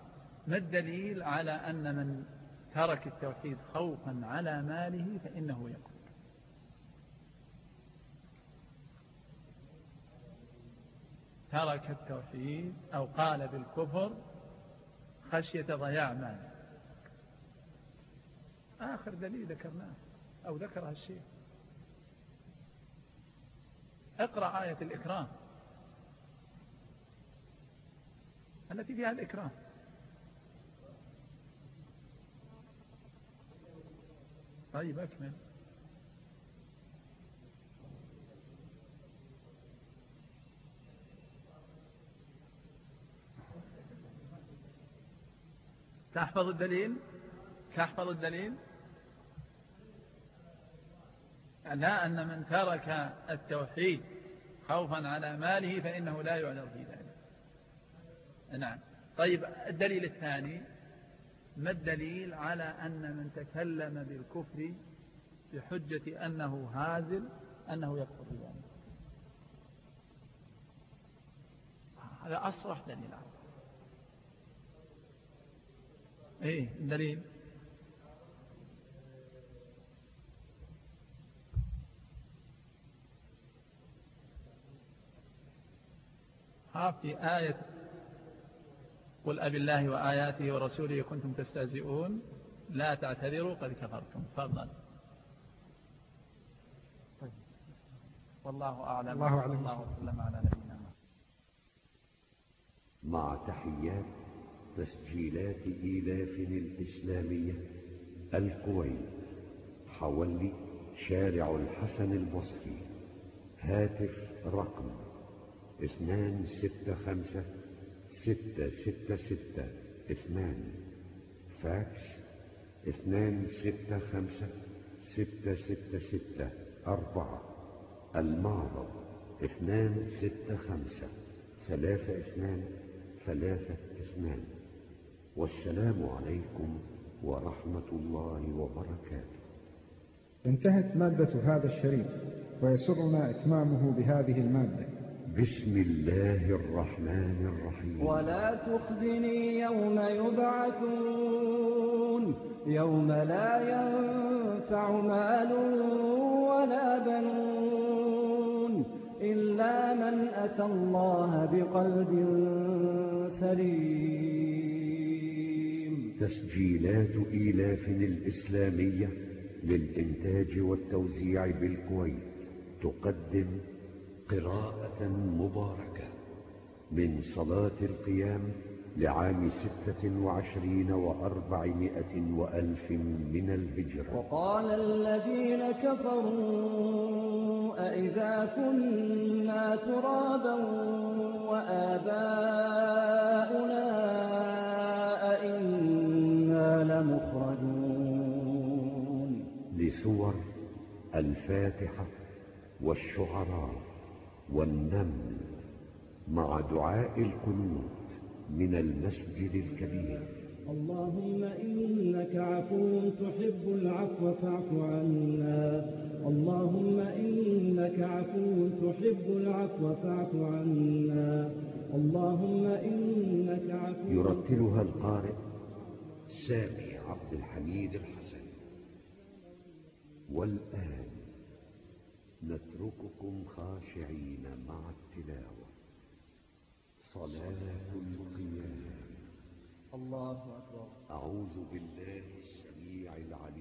ما الدليل على أن من ترك التوحيد خوفا على ماله فإنه يقول ترك التوحيد أو قال بالكفر خشية ضياع ماله. آخر دليل ذكرناه أو ذكر هالشيء. اقرأ آية الإكرام. التي فيها الإكرام. طيب أكمل. تحفظ الدليل؟ تحفظ الدليل؟ لا أن من ترك التوحيد خوفا على ماله فإنه لا يعذر في ذلك نعم. طيب الدليل الثاني ما الدليل على أن من تكلم بالكفر بحجة أنه هازل أنه يكفر بذلك؟ هذا أصرح دليل. عنه إيه الدليل ها في آية قل أبي الله وآياته ورسوله كنتم تستهزئون لا تعتذروا قد كفرتم. تفضل. طيب. والله أعلم. الله أعلم الله وسلم على نبينا مع تحيات تسجيلات إيلاف الإسلامية الكويت حولي شارع الحسن البصري هاتف رقم اثنان ستة خمسة ستة ستة ستة اثنان فاكس اثنان ستة خمسة ستة ستة ستة أربعة. المعرض اثنان ستة خمسة ثلاثة اثنان ثلاثة اثنان. والسلام عليكم ورحمة الله وبركاته. انتهت مادة هذا الشريط ويسرنا إتمامه بهذه المادة. بسم الله الرحمن الرحيم. ولا تخزني يوم يبعثون. يوم لا ينفع مال ولا بنون إلا من أتى الله بقلب سليم. تسجيلات إيلاف الإسلامية للإنتاج والتوزيع بالكويت تقدم قراءة مباركة من صلاة القيام لعام ستة وعشرين وأربعمائة وألف من الهجرة. وقال الذين كفروا أئذا كنا ترابا وآباؤنا أئنا لمخرجون. لسور الفاتحة والشعراء. والنمل مع دعاء القنوت من المسجد الكبير. اللهم إنك عفو تحب العفو فاعف عنا. اللهم إنك عفو تحب العفو فاعف عنا. اللهم إنك عفو يرتلها القارئ سامي عبد الحميد الحسن. والآن نترككم خاشعين مع التلاوة. صلاة القيام. الله أكبر. أعوذ بالله السميع العليم.